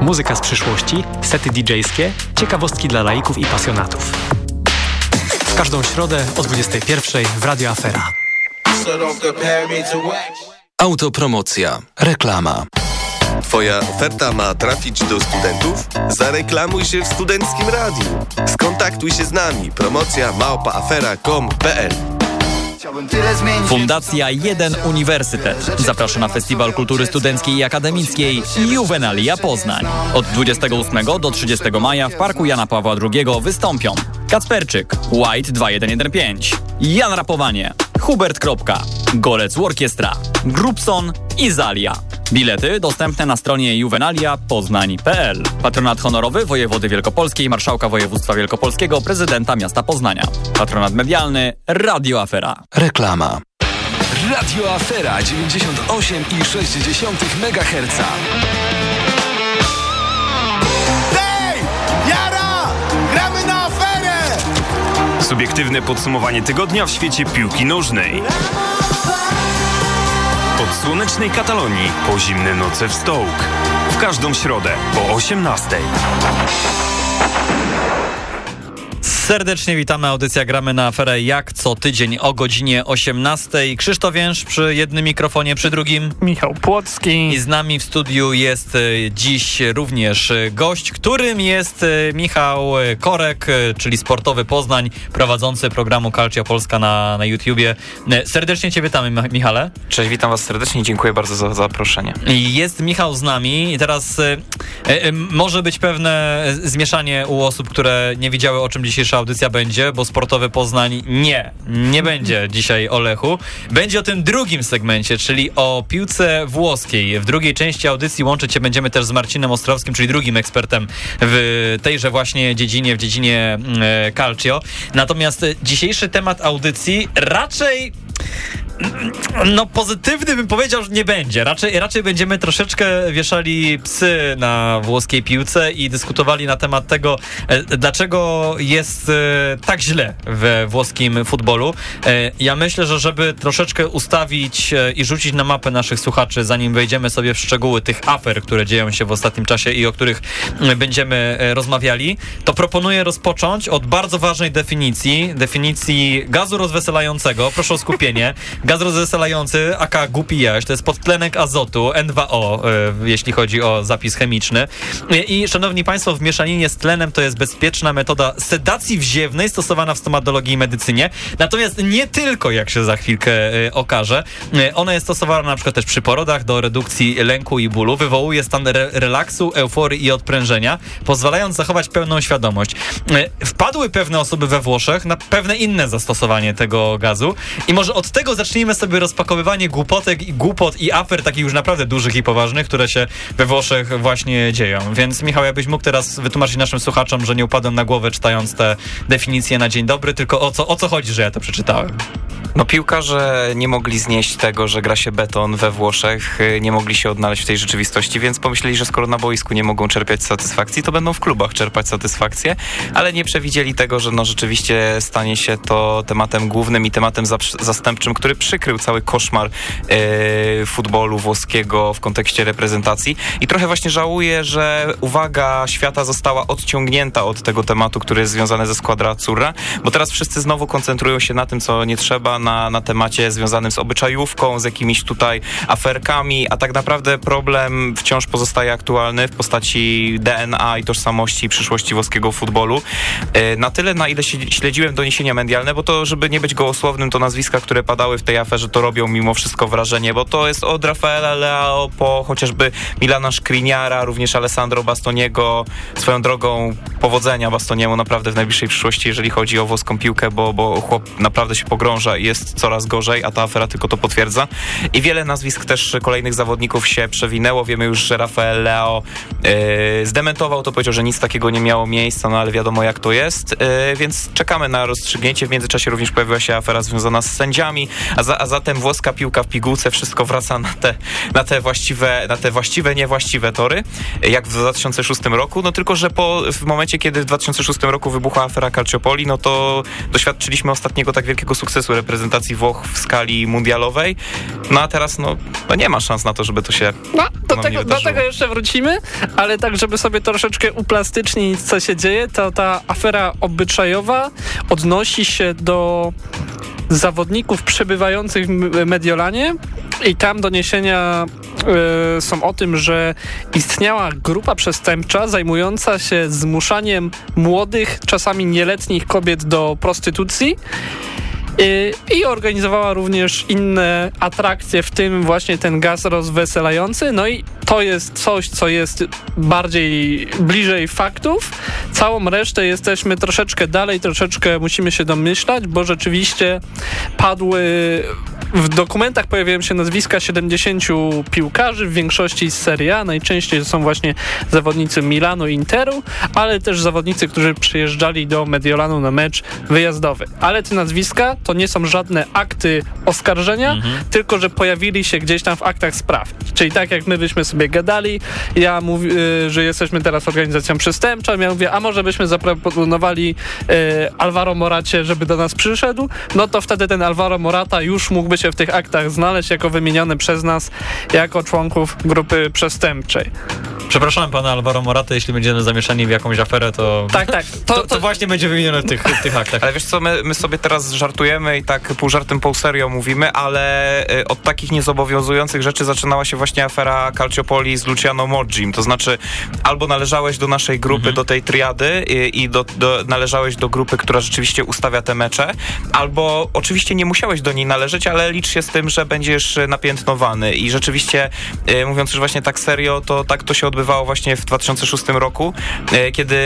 Muzyka z przyszłości, sety DJ-skie, ciekawostki dla laików i pasjonatów. W każdą środę o 21 w Radio Afera. Autopromocja. Reklama. Twoja oferta ma trafić do studentów? Zareklamuj się w studenckim radiu. Skontaktuj się z nami. Promocja małpaafera.com.pl Fundacja Jeden Uniwersytet zaprasza na Festiwal Kultury Studenckiej i Akademickiej Juvenalia Poznań. Od 28 do 30 maja w Parku Jana Pawła II wystąpią Kacperczyk, White 2115, Jan Rapowanie, Hubert Kropka, Golec Orkiestra, Grupson i Zalia. Bilety dostępne na stronie juvenalia.poznań.pl. Patronat honorowy wojewody wielkopolskiej, marszałka województwa wielkopolskiego, prezydenta miasta Poznania. Patronat medialny Radio Afera. Reklama. Radio Afera 98,6 MHz. Subiektywne podsumowanie tygodnia w świecie piłki nożnej. Od słonecznej Katalonii po zimne noce w Stołk. W każdą środę po 18. Serdecznie witamy, audycja Gramy na aferę jak co tydzień o godzinie 18. Krzysztof Więż przy jednym mikrofonie, przy drugim Michał Płocki. i z nami w studiu jest e, dziś również e, gość, którym jest e, Michał Korek, czyli sportowy Poznań, prowadzący programu Calcio Polska na, na YouTubie. Serdecznie Cię witamy, Michale. Cześć, witam Was serdecznie i dziękuję bardzo za zaproszenie. Jest Michał z nami i teraz e, e, może być pewne zmieszanie u osób, które nie widziały o czym dzisiejsza audycja będzie, bo sportowy Poznań nie, nie będzie dzisiaj o Lechu. Będzie o tym drugim segmencie, czyli o piłce włoskiej. W drugiej części audycji łączyć się będziemy też z Marcinem Ostrowskim, czyli drugim ekspertem w tejże właśnie dziedzinie, w dziedzinie mm, e, calcio. Natomiast dzisiejszy temat audycji raczej no pozytywny bym powiedział, że nie będzie. Raczej, raczej będziemy troszeczkę wieszali psy na włoskiej piłce i dyskutowali na temat tego, e, dlaczego jest e, tak źle we włoskim futbolu. E, Ja myślę, że żeby troszeczkę ustawić i rzucić na mapę naszych słuchaczy, zanim wejdziemy sobie w szczegóły tych afer, które dzieją się w ostatnim czasie i o których m, będziemy rozmawiali, to proponuję rozpocząć od bardzo ważnej definicji, definicji gazu rozweselającego. Proszę o skupienie. Gaz rozweselający, aka głupi jaś, to jest podtlenek azotu, N2O, e, jeśli chodzi o zapis chemiczny. I, szanowni państwo, w mieszaninie z tlenem to jest bezpieczna metoda sedacji wziewnej stosowana w stomatologii i medycynie. Natomiast nie tylko, jak się za chwilkę e, okaże. E, Ona jest stosowana na przykład też przy porodach do redukcji lęku i bólu, wywołuje stan re relaksu, euforii i odprężenia, pozwalając zachować pełną świadomość. Wpadły pewne osoby we Włoszech na pewne inne zastosowanie tego gazu i może od tego zacznijmy sobie rozpakowywanie głupotek i głupot i afer takich już naprawdę dużych i poważnych, które się we Włoszech właśnie dzieją. Więc Michał, jakbyś mógł teraz wytłumaczyć naszym słuchaczom, że nie upadłem na głowę czytając te definicje na dzień dobry, tylko o co, o co chodzi, że ja to przeczytałem. No piłkarze nie mogli znieść tego, że gra się beton we Włoszech, y, nie mogli się odnaleźć w tej rzeczywistości, więc pomyśleli, że skoro na boisku nie mogą czerpiać satysfakcji, to będą w klubach czerpać satysfakcję, ale nie przewidzieli tego, że no rzeczywiście stanie się to tematem głównym i tematem zaprzy- zastępczym, który przykrył cały koszmar y, futbolu włoskiego w kontekście reprezentacji i trochę właśnie żałuję, że uwaga świata została odciągnięta od tego tematu, który jest związany ze Squadra Azzurra, bo teraz wszyscy znowu koncentrują się na tym, co nie trzeba, na, na temacie związanym z obyczajówką, z jakimiś tutaj aferkami, a tak naprawdę problem wciąż pozostaje aktualny w postaci DNA i tożsamości i przyszłości włoskiego futbolu. E, Na tyle, na ile śledziłem doniesienia medialne, bo to, żeby nie być gołosłownym, to nazwiska, które padały w tej aferze, to robią mimo wszystko wrażenie, bo to jest od Rafaela Leao po chociażby Milana Skriniara, również Alessandro Bastoniego. Swoją drogą powodzenia Bastoniemu naprawdę w najbliższej przyszłości, jeżeli chodzi o włoską piłkę, bo, bo chłop naprawdę się pogrąża i jest coraz gorzej, a ta afera tylko to potwierdza. I wiele nazwisk też kolejnych zawodników się przewinęło. Wiemy już, że Rafael Leao e, zdementował to, powiedział, że nic takiego nie miało miejsca, no ale wiadomo jak to jest, e, więc czekamy na rozstrzygnięcie. W międzyczasie również pojawiła się afera związana z sędziami, a, za, a zatem włoska piłka w pigułce, wszystko wraca na te, na te właściwe, na te właściwe, niewłaściwe tory, jak w 2006 roku, no tylko, że po, w momencie, kiedy w 2006 roku wybuchła afera Calciopoli, no to doświadczyliśmy ostatniego tak wielkiego sukcesu reprezentacji Włoch w skali mundialowej, no a teraz no, no nie ma szans na to, żeby to się No, do ponownie tego, do tego jeszcze wrócimy, ale tak, żeby sobie troszeczkę uplastycznić, co się dzieje, to ta afera obyczajowa odnosi się do zawodników przebywających w Mediolanie. I tam doniesienia y, są o tym, że istniała grupa przestępcza zajmująca się zmuszaniem młodych, czasami nieletnich kobiet do prostytucji i organizowała również inne atrakcje, w tym właśnie ten gaz rozweselający. No i to jest coś, co jest bardziej bliżej faktów. Całą resztę jesteśmy troszeczkę dalej, troszeczkę musimy się domyślać, bo rzeczywiście padły w dokumentach pojawiają się nazwiska 70 piłkarzy, w większości z Serie A. Najczęściej są właśnie zawodnicy Milanu i Interu, ale też zawodnicy, którzy przyjeżdżali do Mediolanu na mecz wyjazdowy. Ale te nazwiska to nie są żadne akty oskarżenia, mhm. tylko że pojawili się gdzieś tam w aktach spraw. Czyli tak jak my byśmy sobie gadali, ja mówię, y, że jesteśmy teraz organizacją przestępczą, ja mówię, a może byśmy zaproponowali y, Alvaro Moracie, żeby do nas przyszedł, no to wtedy ten Alvaro Morata już mógłby się w tych aktach znaleźć jako wymieniony przez nas jako członków grupy przestępczej. Przepraszam pana Alvaro Morata, jeśli będziemy zamieszani w jakąś aferę, to... Tak, tak. To, to, to właśnie będzie wymienione w tych, w tych aktach. Ale wiesz co, my, my, sobie teraz żartujemy i tak pół żartem, pół serio mówimy, ale y, od takich niezobowiązujących rzeczy zaczynała się właśnie afera Calciopoli z Luciano Moggim. To znaczy, albo należałeś do naszej grupy, mhm. do tej triady i, i do, do, należałeś do grupy, która rzeczywiście ustawia te mecze, albo oczywiście nie musiałeś do niej należeć, ale licz się z tym, że będziesz napiętnowany. I rzeczywiście, y, mówiąc już właśnie tak serio, to tak to się odbywało właśnie w 2006 roku, y, kiedy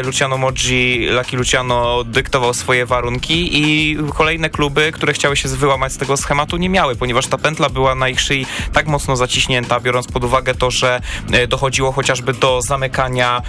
y, Luciano Moggi, Lucky Luciano dyktował swoje warunki i kolejne kluby, które chciały się wyłamać z tego schematu, nie miały, ponieważ ta pętla była na ich szyi tak mocno zaciśnięta, biorąc pod uwagę to, że dochodziło chociażby do zamykania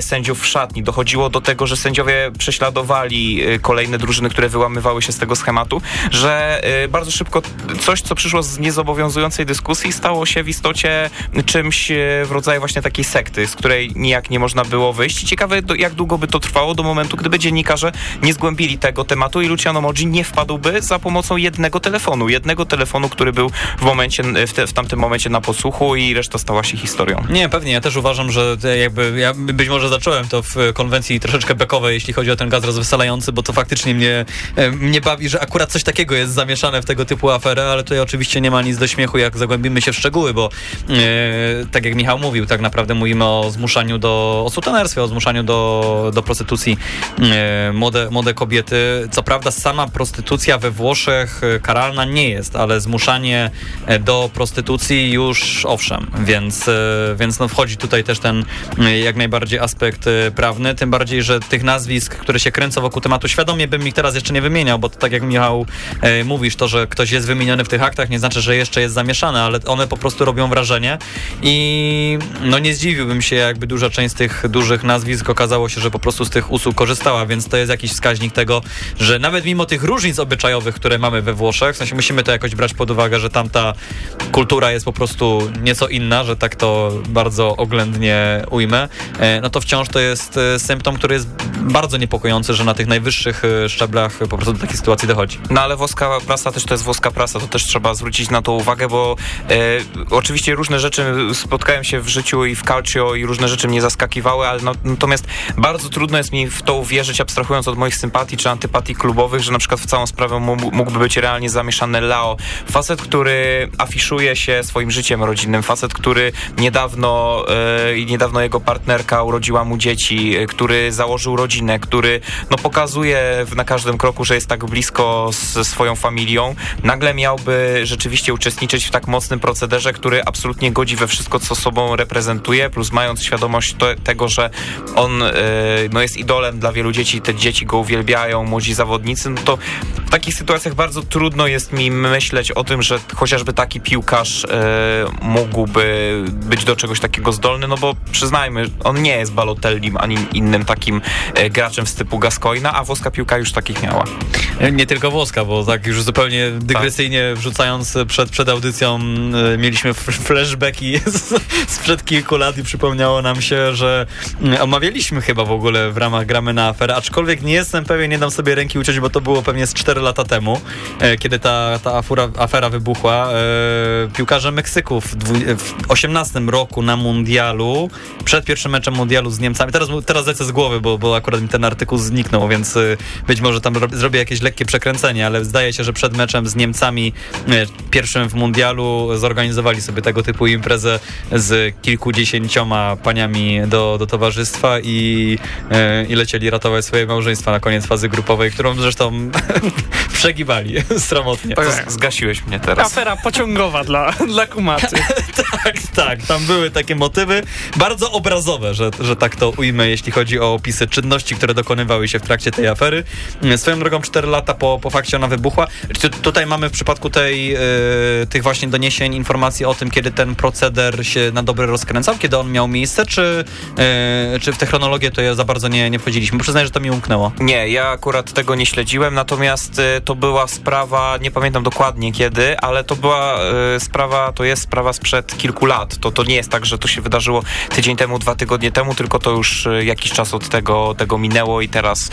sędziów w szatni, dochodziło do tego, że sędziowie prześladowali kolejne drużyny, które wyłamywały się z tego schematu, że bardzo szybko coś, co przyszło z niezobowiązującej dyskusji, stało się w istocie czymś e, w rodzaju właśnie takiej sekty, z której nijak nie można było wyjść. I ciekawe, jak długo by to trwało do momentu, gdyby dziennikarze nie zgłębili tego tematu i Luciano Moggi nie wpadłby za pomocą jednego telefonu. Jednego telefonu, który był w momencie, w, te, w tamtym momencie na posłuchu i reszta stała się historią. Nie, pewnie. Ja też uważam, że jakby ja być może zacząłem to w konwencji troszeczkę bekowej, jeśli chodzi o ten gaz rozweselający, bo to faktycznie mnie, e, mnie bawi, że akurat coś takiego jest zamieszane w tego typu aferę, ale tutaj oczywiście nie ma nic do śmiechu, jak zagłębimy się w szczegóły, bo e, tak jak Michał mówił, tak naprawdę mówimy o zmuszaniu do, o sutenerstwie, o zmuszaniu do, do prostytucji e, młode, młode kobiety. Co prawda sama prostytucja we Włoszech e, karalna nie jest, ale zmuszanie do prostytucji już owszem, więc, więc no wchodzi tutaj też ten jak najbardziej aspekt prawny, tym bardziej, że tych nazwisk, które się kręcą wokół tematu, świadomie bym ich teraz jeszcze nie wymieniał, bo to tak jak Michał mówisz, to, że ktoś jest wymieniony w tych aktach, nie znaczy, że jeszcze jest zamieszane, ale one po prostu robią wrażenie i no nie zdziwiłbym się, jakby duża część z tych dużych nazwisk okazało się, że po prostu z tych usług korzystała, więc to jest jakiś wskaźnik tego, że nawet mimo tych różnic obyczajowych, które mamy we Włoszech, w sensie musimy to jakoś brać pod uwagę, że tamta kultura jest po prostu nieco inna, że tak to bardzo oględnie ujmę, e, no to wciąż to jest e, symptom, który jest bardzo niepokojący, że na tych najwyższych e, szczeblach po prostu do takiej sytuacji dochodzi. No ale włoska prasa też to jest włoska prasa, to też trzeba zwrócić na to uwagę, bo e, oczywiście różne rzeczy spotkałem się w życiu i w calcio i różne rzeczy mnie zaskakiwały, ale no, natomiast bardzo trudno jest mi w to uwierzyć, abstrahując od moich sympatii czy antypatii klubowych, że na przykład w całą sprawę mógłby być realnie zamieszany Lao. Facet, który afiszuje się swoim życiem rodzinnym, facet, który niedawno e, niedawno jego partnerka urodziła mu dzieci, e, który założył rodzinę, który no pokazuje na każdym kroku, że jest tak blisko ze swoją familią, nagle miałby rzeczywiście uczestniczyć w tak mocnym procederze, który absolutnie godzi we wszystko, co sobą reprezentuje, plus mając świadomość to, tego, że on yy, no jest idolem dla wielu dzieci, te dzieci go uwielbiają, młodzi zawodnicy, no to w takich sytuacjach bardzo trudno jest mi myśleć o tym, że chociażby taki piłkarz yy, mógłby być do czegoś takiego zdolny, no bo przyznajmy, on nie jest Balotellim ani innym takim e, graczem z typu Gascoina, a włoska piłka już takich miała. Nie tylko włoska, bo tak już zupełnie dygresyjnie wrzucając przed, przed audycją y, mieliśmy flashbacki z, sprzed kilku lat i przypomniało nam się, że y, omawialiśmy chyba w ogóle w ramach Gramy na aferę, aczkolwiek nie jestem pewien, nie dam sobie ręki uciąć, bo to było pewnie z 4 lata temu, e, kiedy ta, ta afura, afera wybuchła. E, piłkarze Meksyku w, w 18 roku na mundialu, przed pierwszym meczem mundialu z Niemcami, teraz, teraz lecę z głowy, bo, bo akurat mi ten artykuł zniknął, więc y, być może tam ro- zrobię jakieś lekkie przekręcenie, ale zdaje się, że przed meczem z Niemcami, y, pierwszym w mundialu, zorganizowali sobie tego typu imprezę z kilkudziesięcioma paniami do, do towarzystwa i, y, i lecieli ratować swoje małżeństwa na koniec fazy grupowej, którą zresztą przegibali sromotnie. Z- zgasiłeś mnie teraz. Afera pociągowa dla, dla kumaty. Tak, tak, tam były takie motywy bardzo obrazowe, że, że tak to ujmę, jeśli chodzi o opisy czynności, które dokonywały się w trakcie tej afery. Mm, Swoją drogą 4 lata po, po fakcie ona wybuchła. Tu, tutaj mamy w przypadku tej, e, tych właśnie doniesień informacji o tym, kiedy ten proceder się na dobre rozkręcał, kiedy on miał miejsce, czy, e, czy w tę chronologię to ja za bardzo nie, nie wchodziliśmy. Przyznaję, że to mi umknęło. Nie, ja akurat tego nie śledziłem, natomiast y, to była sprawa, nie pamiętam dokładnie kiedy, ale to była y, sprawa, to jest sprawa sprzed kilku lat. To, to nie jest tak, że to się wydarzyło tydzień temu, dwa tygodnie temu, tylko to już y, jakiś czas od tego, tego minęło i teraz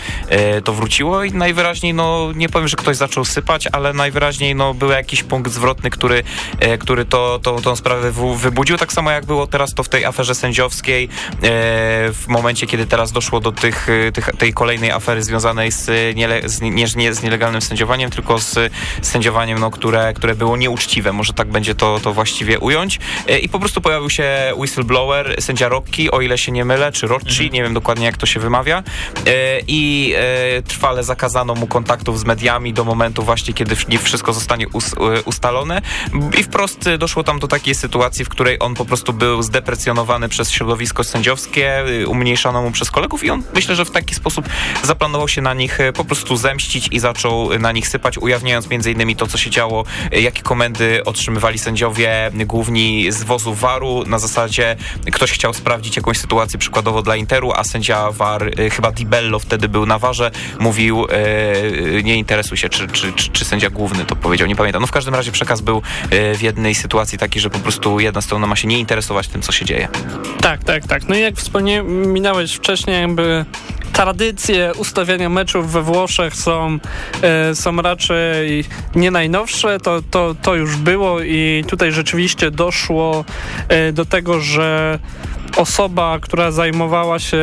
y, to wróciło i najwyraźniej, no nie powiem, że ktoś zaczął sypać, ale najwyraźniej no, był jakiś punkt zwrotny, który, y, który to, to, tą sprawę wybudził, tak samo jak było teraz to w tej aferze sędziowskiej, y, w momencie, kiedy teraz doszło do tych, y, tych, tej kolejnej afery związanej z, niele, z, nie, nie z nielegalnym sędziowaniem, tylko z sędziowaniem, no, które, które było nieuczciwe, może tak będzie to, to właściwie ująć. I po prostu pojawił się whistleblower, sędzia Rocki, o ile się nie mylę, czy Rocci, nie wiem dokładnie jak to się wymawia. I trwale zakazano mu kontaktów z mediami do momentu właśnie, kiedy nie wszystko zostanie y, ustalone. I wprost doszło tam do takiej sytuacji, w której on po prostu był zdeprecjonowany przez środowisko sędziowskie, y, umniejszano mu przez kolegów i on myślę, że w taki sposób zaplanował się na nich y, po prostu zemścić i zaczął na nich sypać, ujawniając między innymi to, co się działo, y, jakie komendy otrzymywali sędziowie główni z wozu waru. Na zasadzie ktoś chciał sprawdzić jakąś sytuację przykładowo dla Interu, a sędzia war, y, chyba Di Bello wtedy był na warze, mówił nie interesuj się, czy, czy, czy, czy sędzia główny to powiedział, nie pamiętam. No w każdym razie przekaz był y, w jednej sytuacji taki, że po prostu jedna strona ma się nie interesować tym, co się dzieje. Tak, tak, tak. No i jak wspomniałeś wcześniej, jakby tradycje ustawiania meczów we Włoszech są, e, są raczej nie najnowsze, to, to, to już było i tutaj rzeczywiście doszło e, do tego, że osoba, która zajmowała się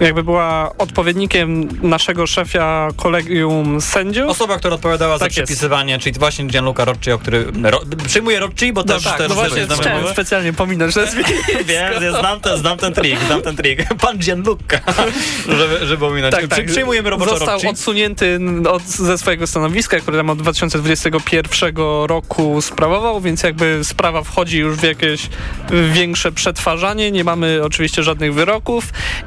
jakby była odpowiednikiem naszego szefa kolegium sędziów. Osoba, która odpowiadała za Tak jest. przepisywanie, czyli właśnie Gianluca Rocci, o który... Ro, przyjmuję Rocci, bo no też, tak, też no właśnie też znamy specjalnie pominąć nazwisko. Wiem, ja znam ten, znam ten trik, znam ten trik. Pan Gianluca, żeby, żeby ominąć. Tak, tak. Przyjmujemy roboczo Został Rocci. odsunięty od, ze swojego stanowiska, które tam od 2021 roku sprawował, więc jakby sprawa wchodzi już w jakieś większe przetwarzanie. Nie mamy oczywiście żadnych wyroków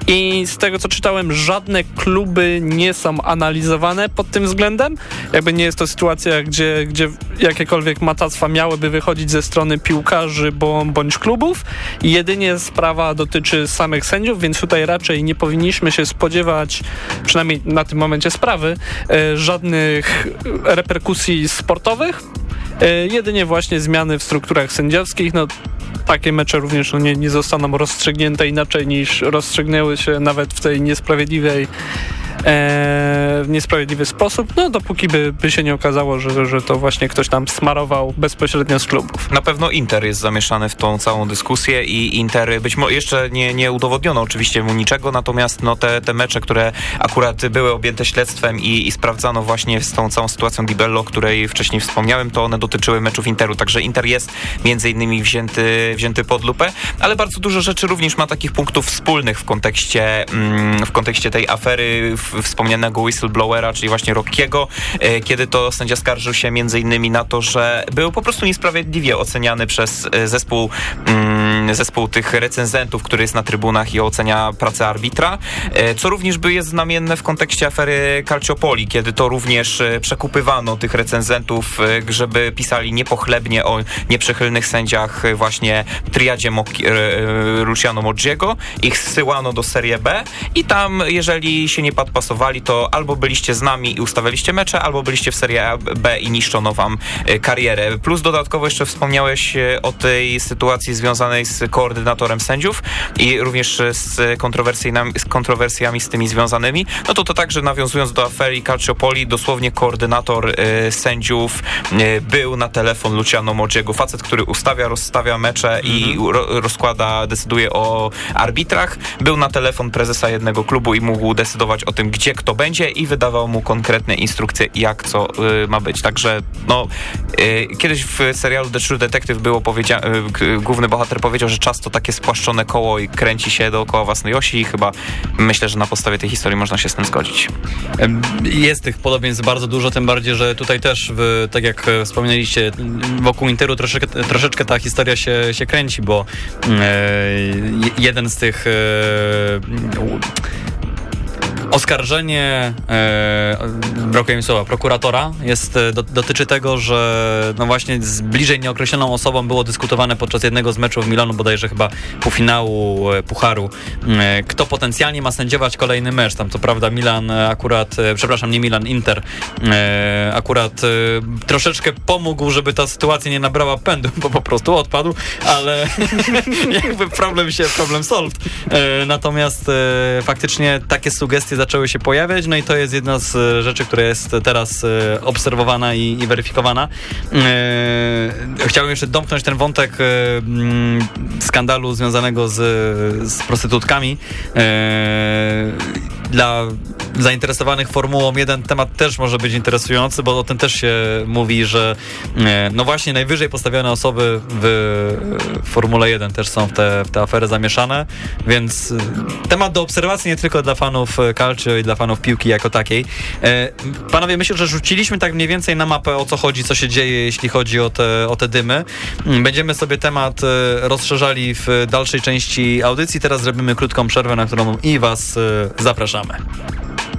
i z tego co czytałem, żadne kluby nie są analizowane pod tym względem. Jakby nie jest to sytuacja, gdzie, gdzie jakiekolwiek matactwa miałyby wychodzić ze strony piłkarzy bądź klubów. Jedynie sprawa dotyczy samych sędziów, więc tutaj raczej nie powinniśmy się spodziewać, przynajmniej na tym momencie sprawy, e, żadnych reperkusji sportowych. E, jedynie właśnie zmiany w strukturach sędziowskich. No, takie mecze również no, nie, nie zostaną rozstrzygnięte inaczej niż rozstrzygnęły się nawet w tej niesprawiedliwej w niesprawiedliwy sposób, no dopóki by, by się nie okazało, że, że to właśnie ktoś tam smarował bezpośrednio z klubów. Na pewno Inter jest zamieszany w tą całą dyskusję i Inter być może jeszcze nie, nie udowodniono oczywiście mu niczego, natomiast no, te, te mecze, które akurat były objęte śledztwem i, i sprawdzano właśnie z tą całą sytuacją Di Bello, o której wcześniej wspomniałem, to one dotyczyły meczów Interu, także Inter jest między innymi wzięty, wzięty pod lupę, ale bardzo dużo rzeczy również ma takich punktów wspólnych w kontekście, mm, w kontekście tej afery w, wspomnianego whistleblowera, czyli właśnie Rockiego, e, kiedy to sędzia skarżył się między innymi na to, że był po prostu niesprawiedliwie oceniany przez e, zespół, mm, zespół tych recenzentów, który jest na trybunach i ocenia pracę arbitra, e, co również jest znamienne w kontekście afery Calciopoli, kiedy to również przekupywano tych recenzentów, żeby pisali niepochlebnie o nieprzychylnych sędziach właśnie triadzie Luciano Moggiego. Ich zsyłano do Serie B i tam, jeżeli się nie podpasowali, to albo byliście z nami i ustawialiście mecze, albo byliście w Serie B i niszczono wam e, karierę. Plus dodatkowo jeszcze wspomniałeś e, o tej sytuacji związanej z koordynatorem sędziów i również z kontrowersjami, z kontrowersjami z tymi związanymi. No to to także nawiązując do afery Calciopoli, dosłownie koordynator e, sędziów e, był na telefon Luciano Moggiego, facet, który ustawia, rozstawia mecze i ro, rozkłada, decyduje o arbitrach. Był na telefon prezesa jednego klubu i mógł decydować o tym, gdzie kto będzie i wydawał mu konkretne instrukcje, jak co y, ma być. Także no, y, kiedyś w serialu The True Detective było powiedziane, y, główny bohater powiedział, że czas to takie spłaszczone koło i kręci się dookoła własnej osi i chyba myślę, że na podstawie tej historii można się z tym zgodzić. Jest tych podobieństw bardzo dużo, tym bardziej, że tutaj też, w, tak jak e, wspominaliście, wokół Interu troszeczkę, troszeczkę ta historia się, się kręci, bo e, je- jeden z tych e, Oskarżenie, e, brakuje mi słowa, prokuratora jest, e, do, dotyczy tego, że no właśnie z bliżej nieokreśloną osobą było dyskutowane podczas jednego z meczów Milanu, bodajże chyba półfinału e, Pucharu, e, kto potencjalnie ma sędziować kolejny mecz. Tam co prawda Milan e, akurat, e, przepraszam, nie Milan, Inter e, akurat troszeczkę pomógł, żeby ta sytuacja nie nabrała pędu, bo po prostu odpadł, ale jakby problem się, problem solved. Natomiast faktycznie takie sugestie zaczęły się pojawiać, no i to jest jedna z e, rzeczy, która jest teraz e, obserwowana i, i weryfikowana. E, chciałbym jeszcze domknąć ten wątek skandalu związanego z, z prostytutkami. Dla zainteresowanych Formułą 1 temat też może być interesujący, bo o tym też się mówi, że e, no właśnie najwyżej postawione osoby w e, Formule 1 też są w te, w te zamieszane, więc e, temat do obserwacji nie tylko dla fanów calcio i dla fanów piłki jako takiej. Panowie, myślę, że rzuciliśmy tak mniej więcej na mapę o co chodzi, co się dzieje, jeśli chodzi o te, o te dymy. Mm, Będziemy sobie temat rozszerzali w dalszej części audycji. Teraz zrobimy krótką przerwę, na którą i Was e, zapraszamy.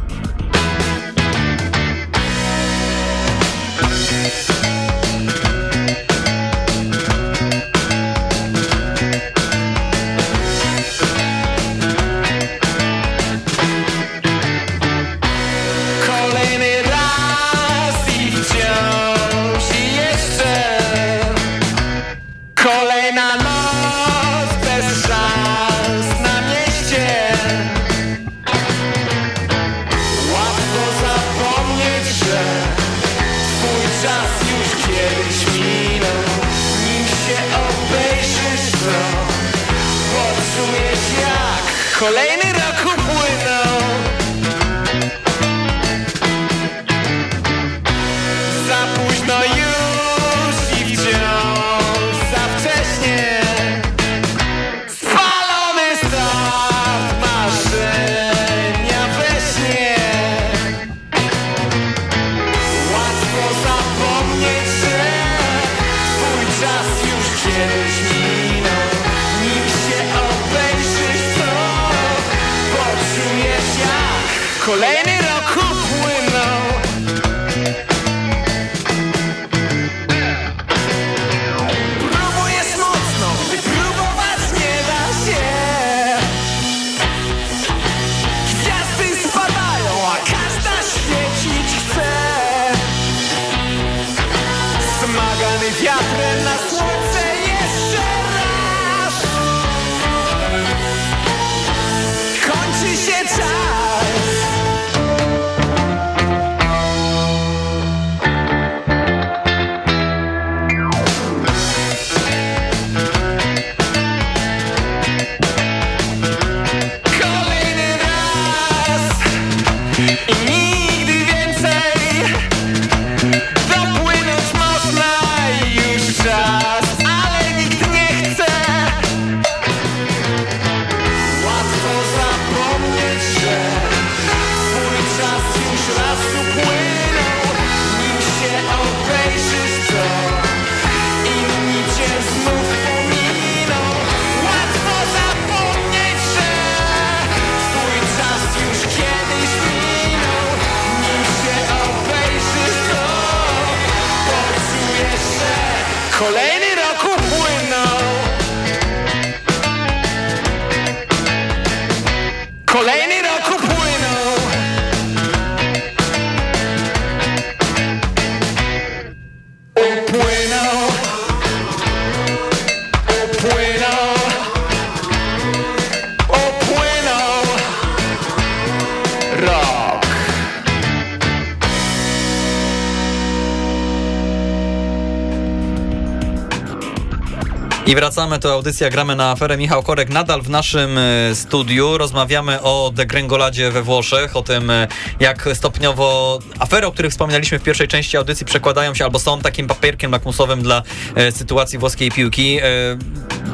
I wracamy, to audycja Gramy na aferę. Michał Korek nadal w naszym e, studiu. Rozmawiamy o degrengoladzie we Włoszech, o tym e, jak stopniowo afery, o których wspominaliśmy w pierwszej części audycji przekładają się albo są takim papierkiem lakmusowym dla e, sytuacji włoskiej piłki.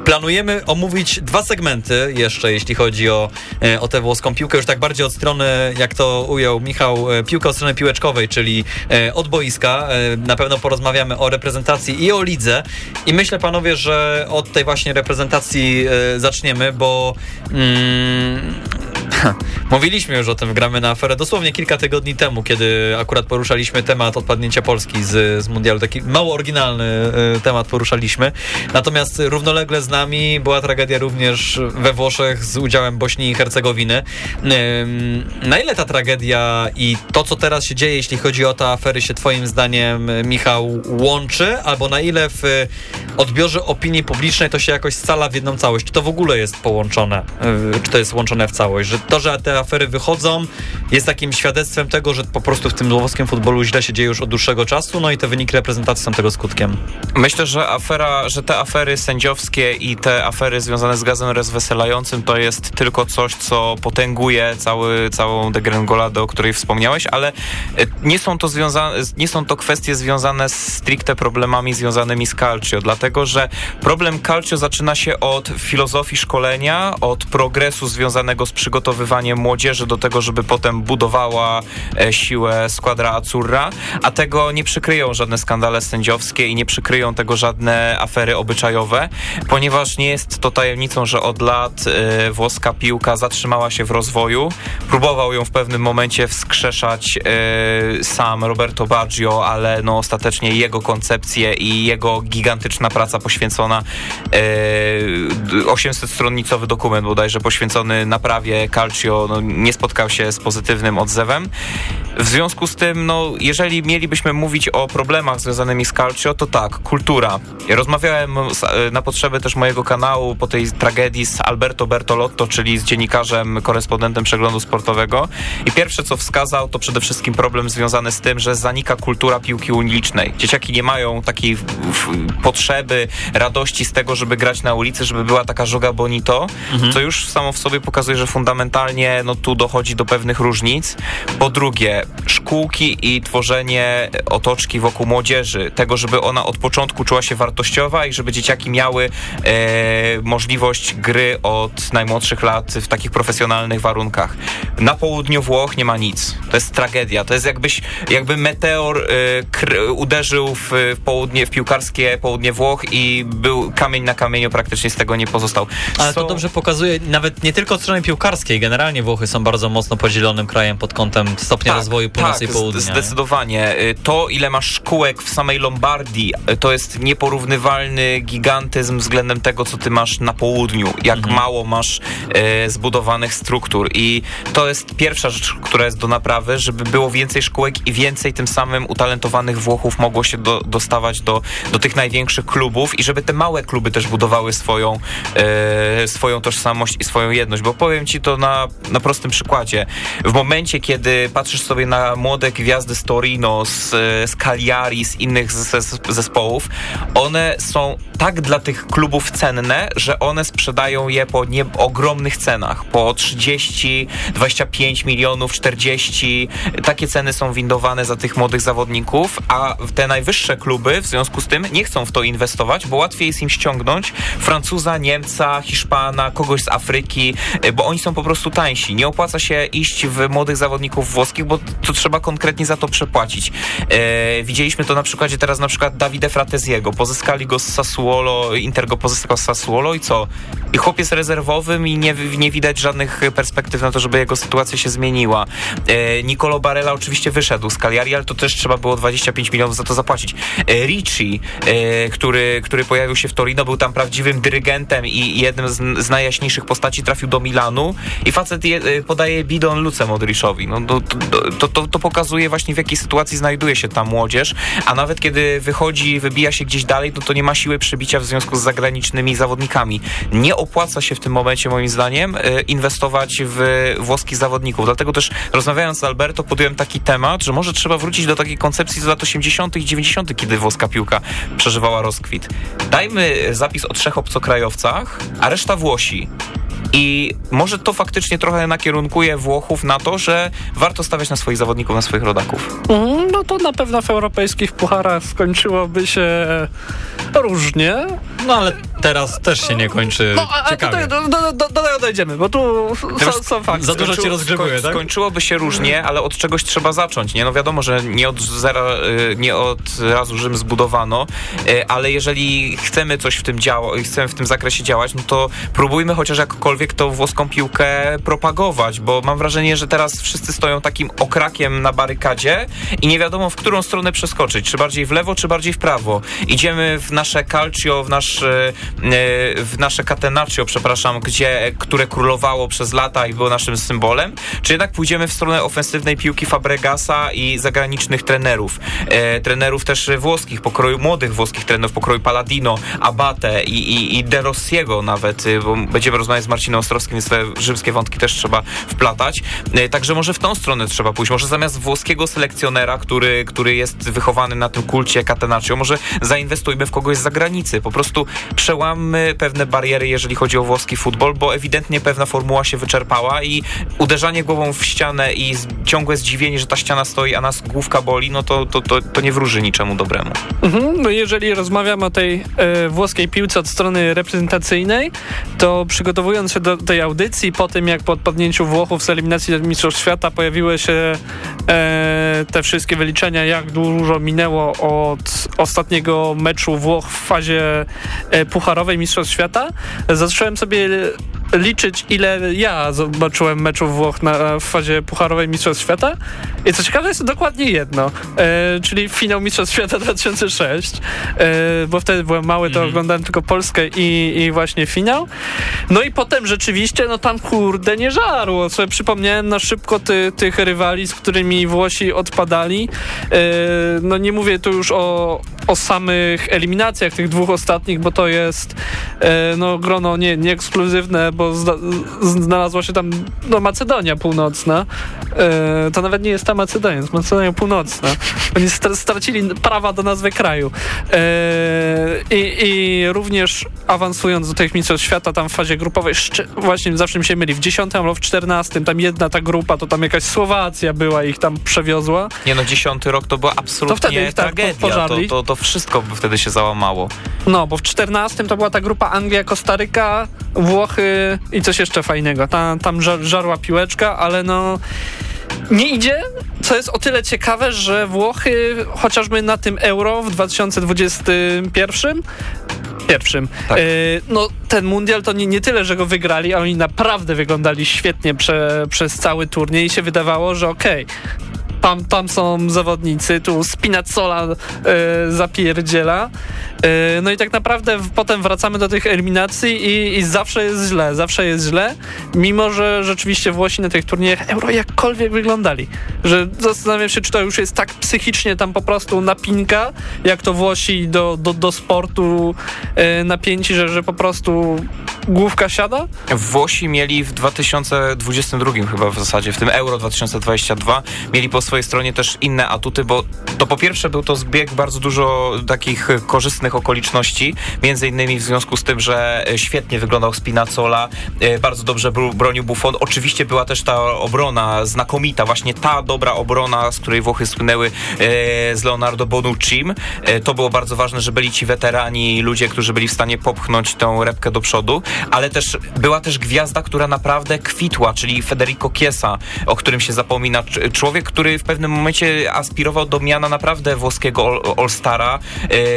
Planujemy omówić dwa segmenty jeszcze, jeśli chodzi o, o tę włoską piłkę, już tak bardziej od strony, jak to ujął Michał, piłkę od strony piłeczkowej, czyli od boiska. Na pewno porozmawiamy o reprezentacji i o lidze. I myślę, panowie, że od tej właśnie reprezentacji e, zaczniemy, bo mm, mówiliśmy już o tym, gramy na aferę dosłownie kilka tygodni temu, kiedy akurat poruszaliśmy temat odpadnięcia Polski z, z mundialu. Taki mało oryginalny e, temat poruszaliśmy. Natomiast równolegle z nami była tragedia również we Włoszech z udziałem Bośni i Hercegowiny. Ym, na ile ta tragedia i to, co teraz się dzieje, jeśli chodzi o te afery, się twoim zdaniem, Michał, łączy? Albo na ile w odbiorze opinii publicznej to się jakoś scala w jedną całość? Czy to w ogóle jest połączone? Yy, Czy to jest łączone w całość? Że to, że te afery wychodzą, jest takim świadectwem tego, że po prostu w tym włoskim futbolu źle się dzieje już od dłuższego czasu, no i te wyniki reprezentacji są tego skutkiem. Myślę, że afera, że te afery sędziowskie i te afery związane z gazem rozweselającym to jest tylko coś, co potęguje cały, całą degrengoladę, o której wspomniałeś, ale e, nie są to związane, nie są to kwestie związane z stricte problemami związanymi z calcio, dlatego, że problem calcio zaczyna się od filozofii szkolenia, od progresu związanego z przygotowywaniem młodzieży do tego, żeby potem budowała e, siłę Squadra Azzurra, a tego nie przykryją żadne skandale sędziowskie i nie przykryją tego żadne afery obyczajowe, ponieważ nie jest to tajemnicą, że od lat e, włoska piłka zatrzymała się w rozwoju. Próbował ją w pewnym momencie wskrzeszać e, sam Roberto Baggio, ale no ostatecznie jego koncepcje i jego gigantyczna praca poświęcona e, 800-stronnicowy dokument bodajże poświęcony naprawie Calcio no, nie spotkał się z pozytywnym odzewem. W związku z tym, no, jeżeli mielibyśmy mówić o problemach związanymi z Calcio, to tak, kultura. Ja rozmawiałem z, e, na potrzeby też mojego kanału po tej tragedii z Alberto Bertolotto, czyli z dziennikarzem, korespondentem przeglądu sportowego i pierwsze co wskazał to przede wszystkim problem związany z tym, że zanika kultura piłki ulicznej. Dzieciaki nie mają takiej potrzeby, radości z tego, żeby grać na ulicy, żeby była taka żoga bonito, co już samo w sobie pokazuje, że fundamentalnie no, tu dochodzi do pewnych różnic. Po drugie, szkółki i tworzenie otoczki wokół młodzieży, tego, żeby ona od początku czuła się wartościowa i żeby dzieciaki miały e, możliwość gry od najmłodszych lat w takich profesjonalnych warunkach. Na południu Włoch nie ma nic. To jest tragedia. To jest jakbyś, jakby meteor e, uderzył w, w południe, w piłkarskie południe Włoch i był kamień na kamieniu, praktycznie z tego nie pozostał. Ale to Są- dobrze pokazuje, nawet nie tylko od strony piłkarskiej, generalnie Włochy są bardzo mocno podzielonym krajem pod kątem stopnia rozwoju północy tak, i południa. Zdecydowanie. Y, To, ile masz szkółek w samej Lombardii, y, to jest nieporównywalny gigantyzm względem tego, co ty masz na południu. Jak Mhm. mało masz e, zbudowanych struktur. I to jest pierwsza rzecz, która jest do naprawy, żeby było więcej szkółek i więcej tym samym utalentowanych Włochów mogło się do, dostawać do, do tych największych klubów i żeby te małe kluby też budowały swoją, e, swoją tożsamość i swoją jedność. Bo powiem ci to na, na prostym przykładzie. W momencie, kiedy patrzysz sobie na młode gwiazdy z Torino, z, z Cagliari, z innych zes- zes- zespołów, one są tak dla tych klubów cenne, że one sprzedają je po nie, ogromnych cenach. Po 30, 25 milionów, 40. Takie ceny są windowane za tych młodych zawodników, a te najwyższe kluby w związku z tym nie chcą w to inwestować, bo łatwiej jest im ściągnąć Francuza, Niemca, Hiszpana, kogoś z Afryki, bo oni są po prostu tańsi. Nie opłaca się iść w młodych zawodników włoskich, bo to trzeba konkretnie za to przepłacić. E, widzieliśmy to na przykładzie teraz na przykład Davide Frateziego. Pozyskali go z Sassuolo Inter go pozyskał z Sassuolo i co? I chłop jest rezerwowym i nie, nie widać żadnych perspektyw na to, żeby jego sytuacja się zmieniła. E, Nicolo Barella oczywiście wyszedł z Cagliari, ale to też trzeba było 25 milionów za to zapłacić. E, Ricci, e, który, który pojawił się w Torino, był tam prawdziwym dyrygentem i jednym z, z najjaśniejszych postaci, trafił do Milanu i facet je, e, podaje bidon Luce Modriszowi. No, to, to, to, to pokazuje właśnie w jakiej sytuacji znajduje się ta młodzież, a nawet kiedy wychodzi, wybija się gdzieś dalej, to to nie ma siły przebicia w związku z zagranicznymi zawodnikami. Nie opłaca się w tym momencie, moim zdaniem, e, inwestować w włoskich zawodników. Dlatego też rozmawiając z Alberto, podjąłem taki temat, że może trzeba wrócić do takiej koncepcji z lat 80. i 90., kiedy włoska piłka przeżywała rozkwit. Dajmy zapis o trzech obcokrajowcach, a reszta Włosi. I może to faktycznie trochę nakierunkuje Włochów na to, że warto stawiać na swoich zawodników, na swoich rodaków. Mm, no to na pewno w europejskich pucharach skończyłoby się różnie. No ale teraz też się nie kończy No, a ciekawie. tutaj do, do, do, do tego dojdziemy, bo tu są, są fakty. za dużo cię rozgrzebuje, skoń- tak? Skończyłoby się różnie, ale od czegoś trzeba zacząć, nie? No wiadomo, że nie od zera, y, nie od razu Rzym zbudowano, y, ale jeżeli chcemy coś w tym działać, chcemy w tym zakresie działać, no to próbujmy chociaż jakkolwiek tą włoską piłkę propagować, bo mam wrażenie, że teraz wszyscy stoją takim okrakiem na barykadzie i nie wiadomo, w którą stronę przeskoczyć, czy bardziej w lewo, czy bardziej w prawo. Idziemy w nasze calcio, w nasze, y, w nasze catenaccio, przepraszam, gdzie, które królowało przez lata i było naszym symbolem, czy jednak pójdziemy w stronę ofensywnej piłki Fabregasa i zagranicznych trenerów. E, trenerów też włoskich, pokroju młodych włoskich trenerów, pokroju Paladino, Abate i, i, i De Rossiego nawet, y, bo będziemy rozmawiać z Marcinem Ostrowskim, więc te rzymskie wątki też trzeba wplatać. E, także może w tą stronę trzeba pójść. Może zamiast włoskiego selekcjonera, który, który jest wychowany na tym kulcie Catenaccio, może zainwestujmy w kogoś z zagranicy. Po prostu przełammy pewne bariery, jeżeli chodzi o włoski futbol, bo ewidentnie pewna formuła się wyczerpała i uderzanie głową w ścianę i ciągłe zdziwienie, że ta ściana stoi, a nas główka boli, no to, to, to, to nie wróży niczemu dobremu. Mhm, no jeżeli rozmawiamy o tej e, włoskiej piłce od strony reprezentacyjnej, to przygotowując się do tej audycji, po tym jak po odpadnięciu Włochów z eliminacji Mistrzostw Świata pojawiły się e, te wszystkie wyliczenia, jak dużo minęło od ostatniego meczu Włoch w fazie e, pucharowej Mistrzostw Świata, zacząłem sobie liczyć, ile ja zobaczyłem meczów Włoch na, w fazie pucharowej Mistrzostw Świata. I co ciekawe, jest to dokładnie jedno, e, czyli finał Mistrzostw Świata 2006, e, bo wtedy byłem mały, to oglądałem tylko Polskę i, i właśnie finał. No i potem rzeczywiście, no tam kurde nie żarło. Sobie przypomniałem na szybko ty, tych rywali, z którymi Włosi odpadali. E, no nie mówię tu już o, o samych eliminacjach tych dwóch ostatnich, bo to jest e, no grono nie, nie ekskluzywne, bo zda, znalazła się tam no, Macedonia Północna. E, to nawet nie jest ta Macedonia, jest Macedonia Północna. Oni str- stracili prawa do nazwy kraju. E, i, I również awansując do tych mistrzostw świata tam w fazie grupowej, właśnie zawsze mi się myli, w 10 albo w 14 tam jedna ta grupa, to tam jakaś Słowacja była ich tam przewiozła. Nie no, dziesiąty rok to była absolutnie To wtedy ich tak tragedia. To, to, to wszystko by wtedy się załamało. No, bo w 14 to była ta grupa Anglia, Kostaryka, Włochy i coś jeszcze fajnego. Tam, tam żar, żarła piłeczka, ale no nie idzie, co jest o tyle ciekawe, że Włochy chociażby na tym Euro w 2021 pierwszym. Tak. e, no ten mundial to nie, nie tyle, że go wygrali, ale oni naprawdę wyglądali świetnie prze, przez cały turniej i się wydawało, że okej, tam, tam są zawodnicy, tu Spinazzola e, zapierdziela. E, no i tak naprawdę w, potem wracamy do tych eliminacji i, i zawsze jest źle, zawsze jest źle, mimo że rzeczywiście Włosi na tych turniejach Euro jakkolwiek wyglądali. Że zastanawiam się, czy to już jest tak psychicznie tam po prostu napinka, jak to Włosi do, do, do sportu e, napięci, że, że po prostu główka siada? Włosi mieli w 2022 chyba w zasadzie, w tym Euro 2022, mieli po swojej stronie też inne atuty, bo to po pierwsze był to zbieg bardzo dużo takich korzystnych okoliczności, między innymi w związku z tym, że e, świetnie wyglądał Spinazzola, e, bardzo dobrze bronił Buffon. Oczywiście była też ta obrona znakomita, właśnie ta dobra obrona, z której Włochy słynęły e, z Leonardo Bonuccim. To było bardzo ważne, że byli ci weterani, ludzie, którzy byli w stanie popchnąć tą repkę do przodu, ale też była też gwiazda, która naprawdę kwitła, czyli Federico Chiesa, o którym się zapomina. Cz- Człowiek, który w pewnym momencie aspirował do miana naprawdę włoskiego all- All-Stara,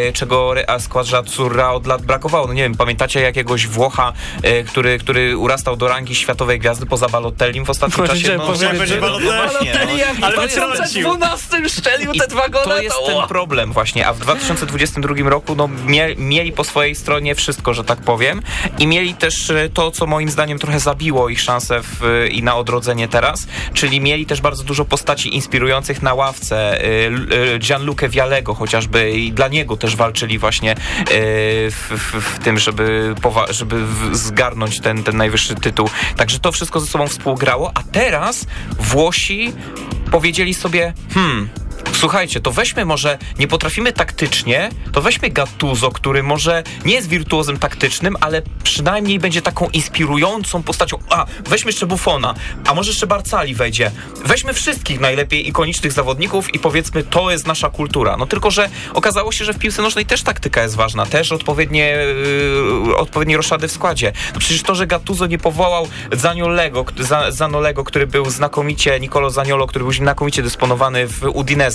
e, czego Squadra Azzurra od lat brakowało. No nie wiem, pamiętacie jakiegoś Włocha, e, który, który urastał do rangi światowej gwiazdy poza Balotellim w ostatnim Właśnie czasie? chciałem powiedzieć, będzie że- Balotelli. Balotelli jak Ale w wytrącił. 2012 szczelił te dwa gole, to jest ten problem właśnie, a w 2022 roku no, mie, mieli po swojej stronie wszystko, że tak powiem i mieli też e, to, co moim zdaniem trochę zabiło ich szanse w, i na odrodzenie teraz, czyli mieli też bardzo dużo postaci inspirujących na ławce, L- e, Gianluca Vialego chociażby i dla niego też walczyli właśnie e, w, w, w tym, żeby, żeby zgarnąć ten, ten najwyższy tytuł. Także to wszystko ze sobą współgrało, a teraz Włosi powiedzieli sobie, hmm, Słuchajcie, to weźmy może, nie potrafimy taktycznie, to weźmy Gattuso, który może nie jest wirtuozem taktycznym, ale przynajmniej będzie taką inspirującą postacią. A, weźmy jeszcze Buffona, a może jeszcze Barcali wejdzie. Weźmy wszystkich najlepiej ikonicznych zawodników i powiedzmy, to jest nasza kultura. No tylko, że okazało się, że w piłce nożnej też taktyka jest ważna, też odpowiednie, yy, odpowiednie roszady w składzie. No przecież to, że Gattuso nie powołał Zaniolego, Za- Zanolego, który był znakomicie, Nicolo Zaniolo, który był znakomicie dysponowany w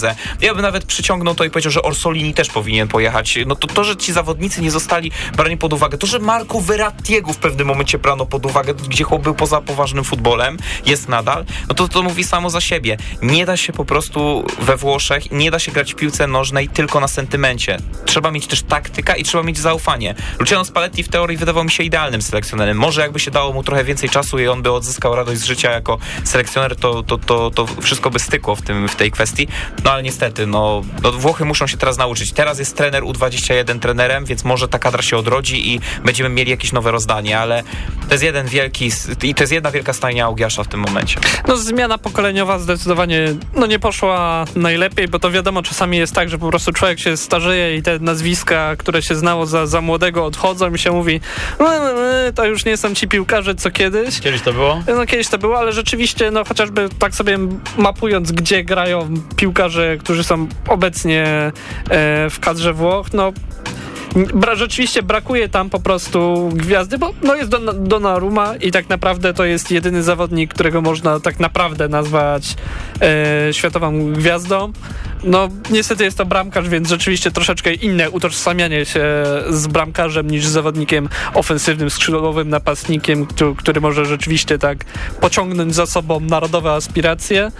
Udineze. Ja bym nawet przyciągnął to i powiedział, że Orsolini też powinien pojechać. No to, to że ci zawodnicy nie zostali brani pod uwagę, to, że Marco Verrattiego w pewnym momencie brano pod uwagę, gdzie chłop był poza poważnym futbolem, jest nadal, no to to mówi samo za siebie. Nie da się po prostu we Włoszech, nie da się grać w piłce nożnej tylko na sentymencie. Trzeba mieć też taktyka i trzeba mieć zaufanie. Luciano Spalletti w teorii wydawał mi się idealnym selekcjonerem. Może jakby się dało mu trochę więcej czasu i on by odzyskał radość z życia jako selekcjoner, to, to, to, to wszystko by stykło w, tym, w tej kwestii. No ale niestety, no, no Włochy muszą się teraz nauczyć. Teraz jest trener U21 trenerem, więc może ta kadra się odrodzi i będziemy mieli jakieś nowe rozdanie, ale to jest jeden wielki i to jest jedna wielka stajnia Augiasza w tym momencie. No zmiana pokoleniowa zdecydowanie no nie poszła najlepiej, bo to wiadomo, czasami jest tak, że po prostu człowiek się starzeje i te nazwiska, które się znało za, za młodego odchodzą i się mówi "No, no, no, to już nie są ci piłkarze co kiedyś. Kiedyś to było? No kiedyś to było, ale rzeczywiście, no chociażby tak sobie mapując, gdzie grają piłkarze, którzy są obecnie e, w kadrze Włoch, no Bra, rzeczywiście brakuje tam po prostu gwiazdy, bo no jest Don, Donnarumma i tak naprawdę to jest jedyny zawodnik, którego można tak naprawdę nazwać e, światową gwiazdą. No niestety jest to bramkarz, więc rzeczywiście troszeczkę inne utożsamianie się z bramkarzem niż z zawodnikiem ofensywnym, skrzydłowym napastnikiem, który, który może rzeczywiście tak pociągnąć za sobą narodowe aspiracje.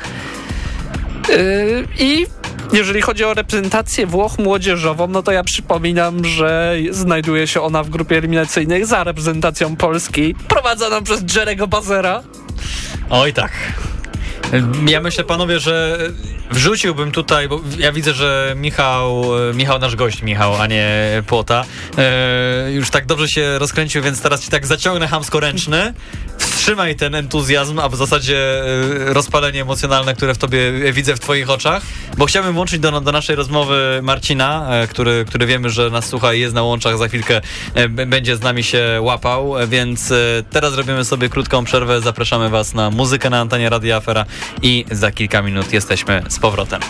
Yy, I jeżeli chodzi o reprezentację Włoch młodzieżową, no to ja przypominam, że znajduje się ona w grupie eliminacyjnej za reprezentacją Polski, prowadzoną przez Jerego Bazera. Oj tak. Ja myślę, panowie, że wrzuciłbym tutaj, bo ja widzę, że Michał, Michał nasz gość, Michał, a nie Płota, e, już tak dobrze się rozkręcił, więc teraz ci tak zaciągnę hamsko-ręczny. Wstrzymaj ten entuzjazm, a w zasadzie e, rozpalenie emocjonalne, które w tobie widzę w twoich oczach, bo chciałbym włączyć do, do naszej rozmowy Marcina, e, który, który wiemy, że nas słucha i jest na łączach, za chwilkę e, będzie z nami się łapał, e, więc teraz robimy sobie krótką przerwę, zapraszamy was na muzykę na antenie Radia Afera i za kilka minut jesteśmy z powrotem.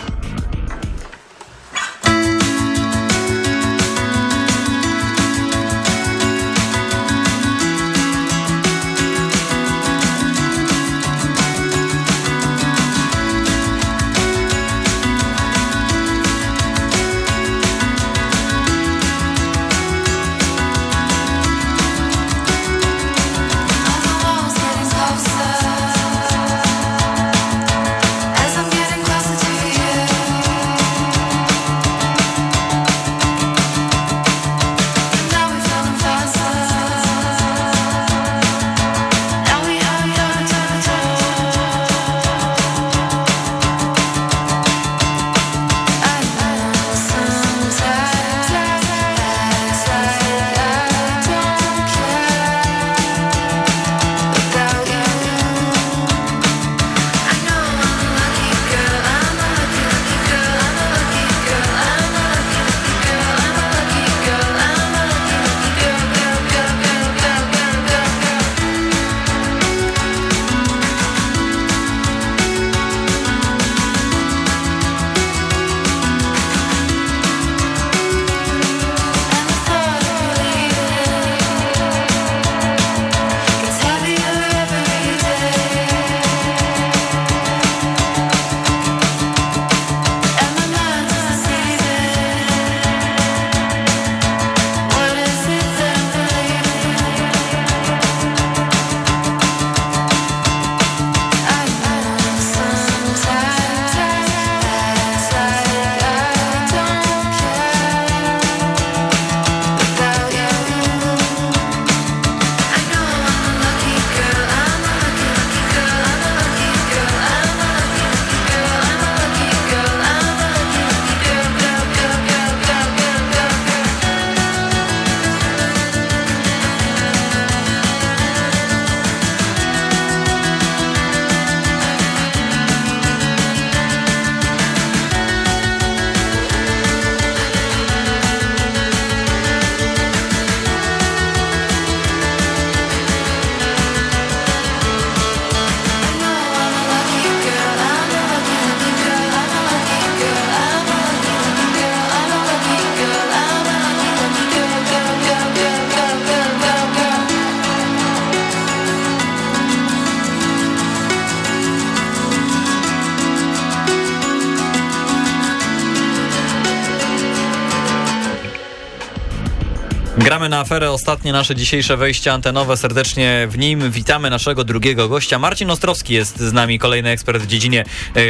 Gramy na aferę ostatnie nasze dzisiejsze wejście antenowe. Serdecznie w nim witamy naszego drugiego gościa. Marcin Ostrowski jest z nami, kolejny ekspert w dziedzinie e,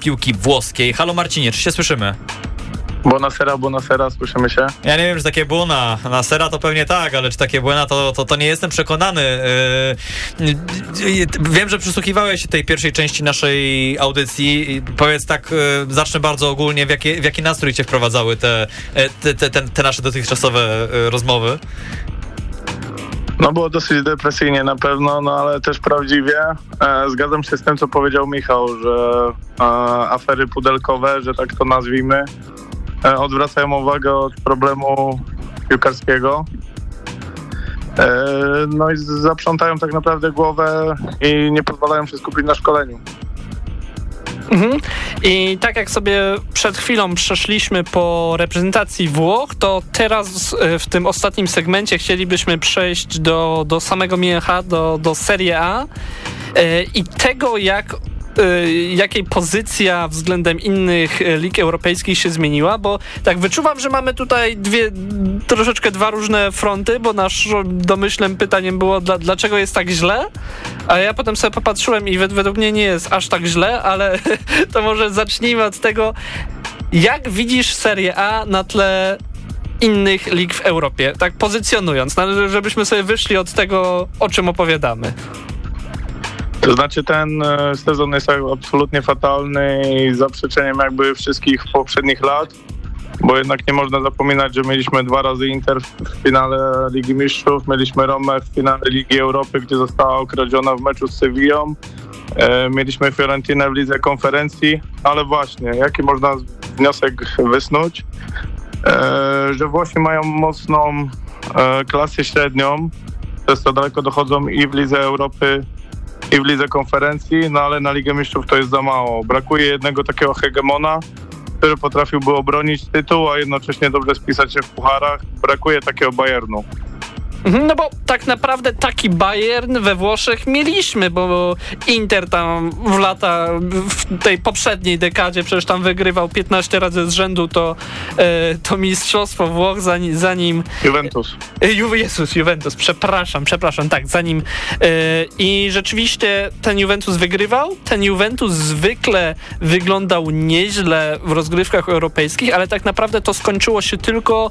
piłki włoskiej. Halo Marcinie, czy się słyszymy? Buonasera, buonasera, słyszymy się? Ja nie wiem, czy takie błona. Na sera to pewnie tak, ale czy takie błona, to, to, to nie jestem przekonany. Yy, yy, wiem, że przysłuchiwałeś się tej pierwszej części naszej audycji. Powiedz tak, yy, zacznę bardzo ogólnie, w, jakie, w jaki nastrój cię wprowadzały te, te, te, te, te nasze dotychczasowe yy, rozmowy? No było dosyć depresyjnie na pewno, no ale też prawdziwie. E, zgadzam się z tym, co powiedział Michał, że e, afery pudelkowe, że tak to nazwijmy, e, odwracają uwagę od problemu piłkarskiego. E, no i zaprzątają tak naprawdę głowę i nie pozwalają się skupić na szkoleniu. Mhm. I tak jak sobie przed chwilą przeszliśmy po reprezentacji Włoch, to teraz e, w tym ostatnim segmencie chcielibyśmy przejść do, do samego Miecha, do, do Serie A e, i tego, jak jakiej pozycja względem innych y, lig europejskich się zmieniła, bo tak wyczuwam, że mamy tutaj dwie, troszeczkę dwa różne fronty, bo naszym domyślnym pytaniem było, dla, dlaczego jest tak źle, a ja potem sobie popatrzyłem i według mnie nie jest aż tak źle, ale to może zacznijmy od tego, jak widzisz Serię A na tle innych lig w Europie, tak pozycjonując, żebyśmy sobie wyszli od tego, o czym opowiadamy. To znaczy ten e, sezon jest absolutnie fatalny i zaprzeczeniem jakby wszystkich poprzednich lat, bo jednak nie można zapominać, że mieliśmy dwa razy Inter w finale Ligi Mistrzów, mieliśmy Romę w finale Ligi Europy, gdzie została okradziona w meczu z Sevillą, e, mieliśmy Fiorentinę w Lidze Konferencji, ale właśnie, jaki można wniosek wysnuć? E, że Włosi mają mocną klasę średnią, przez to daleko dochodzą i w Lidze Europy, i w lidze konferencji, no ale na Ligę Mistrzów to jest za mało. Brakuje jednego takiego hegemona, który potrafiłby obronić tytuł, a jednocześnie dobrze spisać się w pucharach. Brakuje takiego Bayernu. Mhm, no bo tak naprawdę taki Bayern we Włoszech mieliśmy, bo Inter tam w lata, w tej poprzedniej dekadzie przecież tam wygrywał 15 razy z rzędu to, e, to mistrzostwo Włoch, zanim... zanim Juventus. E, Ju, Jezus, Juventus, przepraszam, przepraszam, tak, zanim... E, I rzeczywiście ten Juventus wygrywał, ten Juventus zwykle wyglądał nieźle w rozgrywkach europejskich, ale tak naprawdę to skończyło się tylko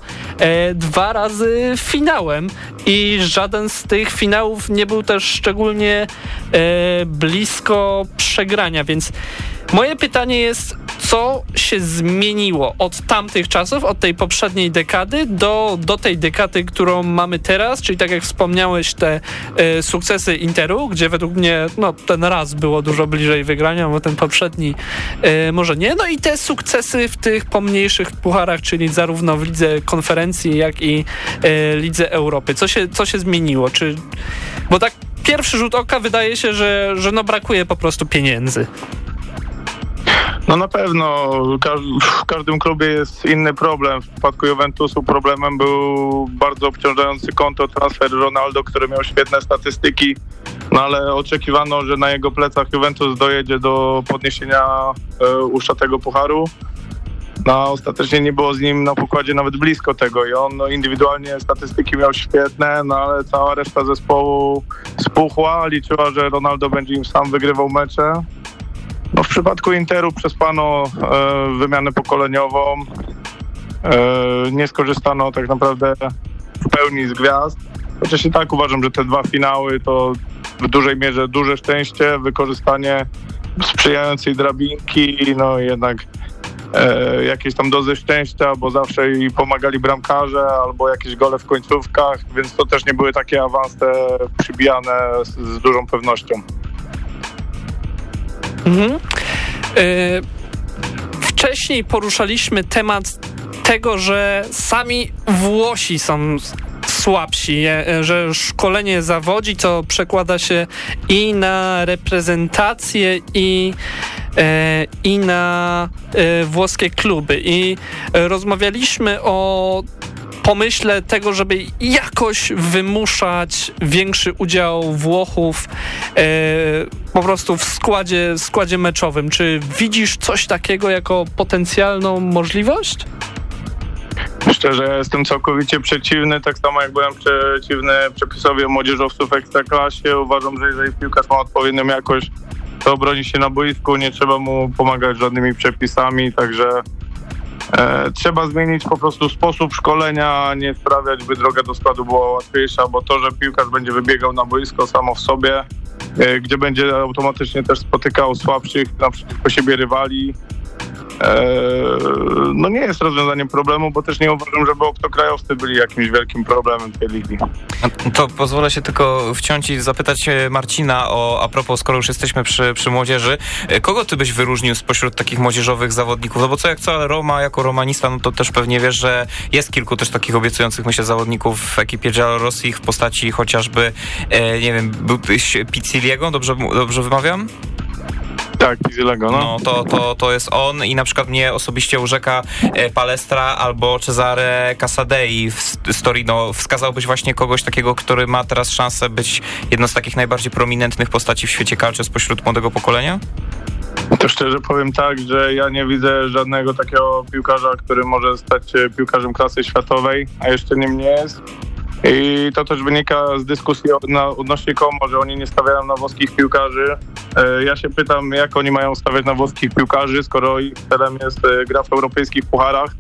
dwa razy finałem i żaden z tych finałów nie był też szczególnie e, blisko przegrania, więc moje pytanie jest, co się zmieniło od tamtych czasów, od tej poprzedniej dekady do, do tej dekady, którą mamy teraz, czyli tak jak wspomniałeś, te e, sukcesy Interu, gdzie według mnie no, ten raz było dużo bliżej wygrania, bo ten poprzedni e, może nie. No i te sukcesy w tych pomniejszych pucharach, czyli zarówno w lidze konferencji, jak i e, lidze Europy. Co się, co się zmieniło? Czy, bo tak pierwszy rzut oka wydaje się, że, że no brakuje po prostu pieniędzy. No na pewno w każdym klubie jest inny problem. W przypadku Juventusu problemem był bardzo obciążający konto transfer Ronaldo, który miał świetne statystyki, no ale oczekiwano, że na jego plecach Juventus dojedzie do podniesienia e, uszczatego pucharu. No, ostatecznie nie było z nim na pokładzie nawet blisko tego i on no, indywidualnie statystyki miał świetne, no ale cała reszta zespołu spuchła, liczyła, że Ronaldo będzie im sam wygrywał mecze. No, w przypadku Interu przespano e, wymianę pokoleniową. E, nie skorzystano tak naprawdę w pełni z gwiazd. Chociaż i tak uważam, że te dwa finały to w dużej mierze duże szczęście, wykorzystanie sprzyjającej drabinki, no jednak e, jakieś tam dozy szczęścia, bo zawsze i pomagali bramkarze albo jakieś gole w końcówkach, więc to też nie były takie awanse przybijane z, z dużą pewnością. Mhm. Y wcześniej poruszaliśmy temat tego, że sami Włosi są słabsi, e, że szkolenie zawodzi, co przekłada się i na reprezentację, i, e, i na e, włoskie kluby. I rozmawialiśmy o pomyśle tego, żeby jakoś wymuszać większy udział Włochów e, po prostu w składzie, składzie meczowym. Czy widzisz coś takiego jako potencjalną możliwość? Szczerze, jestem całkowicie przeciwny, tak samo jak byłem przeciwny przepisowi o młodzieżowców w Ekstraklasie. Uważam, że jeżeli piłkarz ma odpowiednią jakość, to broni się na boisku, nie trzeba mu pomagać żadnymi przepisami, także e, trzeba zmienić po prostu sposób szkolenia, nie sprawiać, by droga do składu była łatwiejsza, bo to, że piłkarz będzie wybiegał na boisko samo w sobie, e, gdzie będzie automatycznie też spotykał słabszych naprzeciwko siebie rywali, no nie jest rozwiązaniem problemu, bo też nie uważam, żeby obcokrajowcy byli jakimś wielkim problemem tej ligi. To pozwolę się tylko wciąć i zapytać e, Marcina o, a propos, skoro już jesteśmy przy, przy młodzieży, e, kogo ty byś wyróżnił spośród takich młodzieżowych zawodników? No bo co jak co, ale Roma jako romanista, no to też pewnie wiesz, że jest kilku też takich obiecujących, myślę, zawodników w ekipie Rosji w postaci chociażby, e, nie wiem, Pizziliego, dobrze, dobrze wymawiam? Tak, Pizilego, no. No to, to, to jest on i na przykład mnie osobiście urzeka e, Palestra albo Cesare Casadei w z Torino. Wskazałbyś właśnie kogoś takiego, który ma teraz szansę być jedną z takich najbardziej prominentnych postaci w świecie calcio spośród młodego pokolenia? To szczerze powiem tak, że ja nie widzę żadnego takiego piłkarza, który może stać się piłkarzem klasy światowej, a jeszcze nim nie jest. I to też wynika z dyskusji na, odnośnie Komo, że oni nie stawiają na włoskich piłkarzy. E, ja się pytam, jak oni mają stawiać na włoskich piłkarzy, skoro ich celem jest e, gra w europejskich pucharach,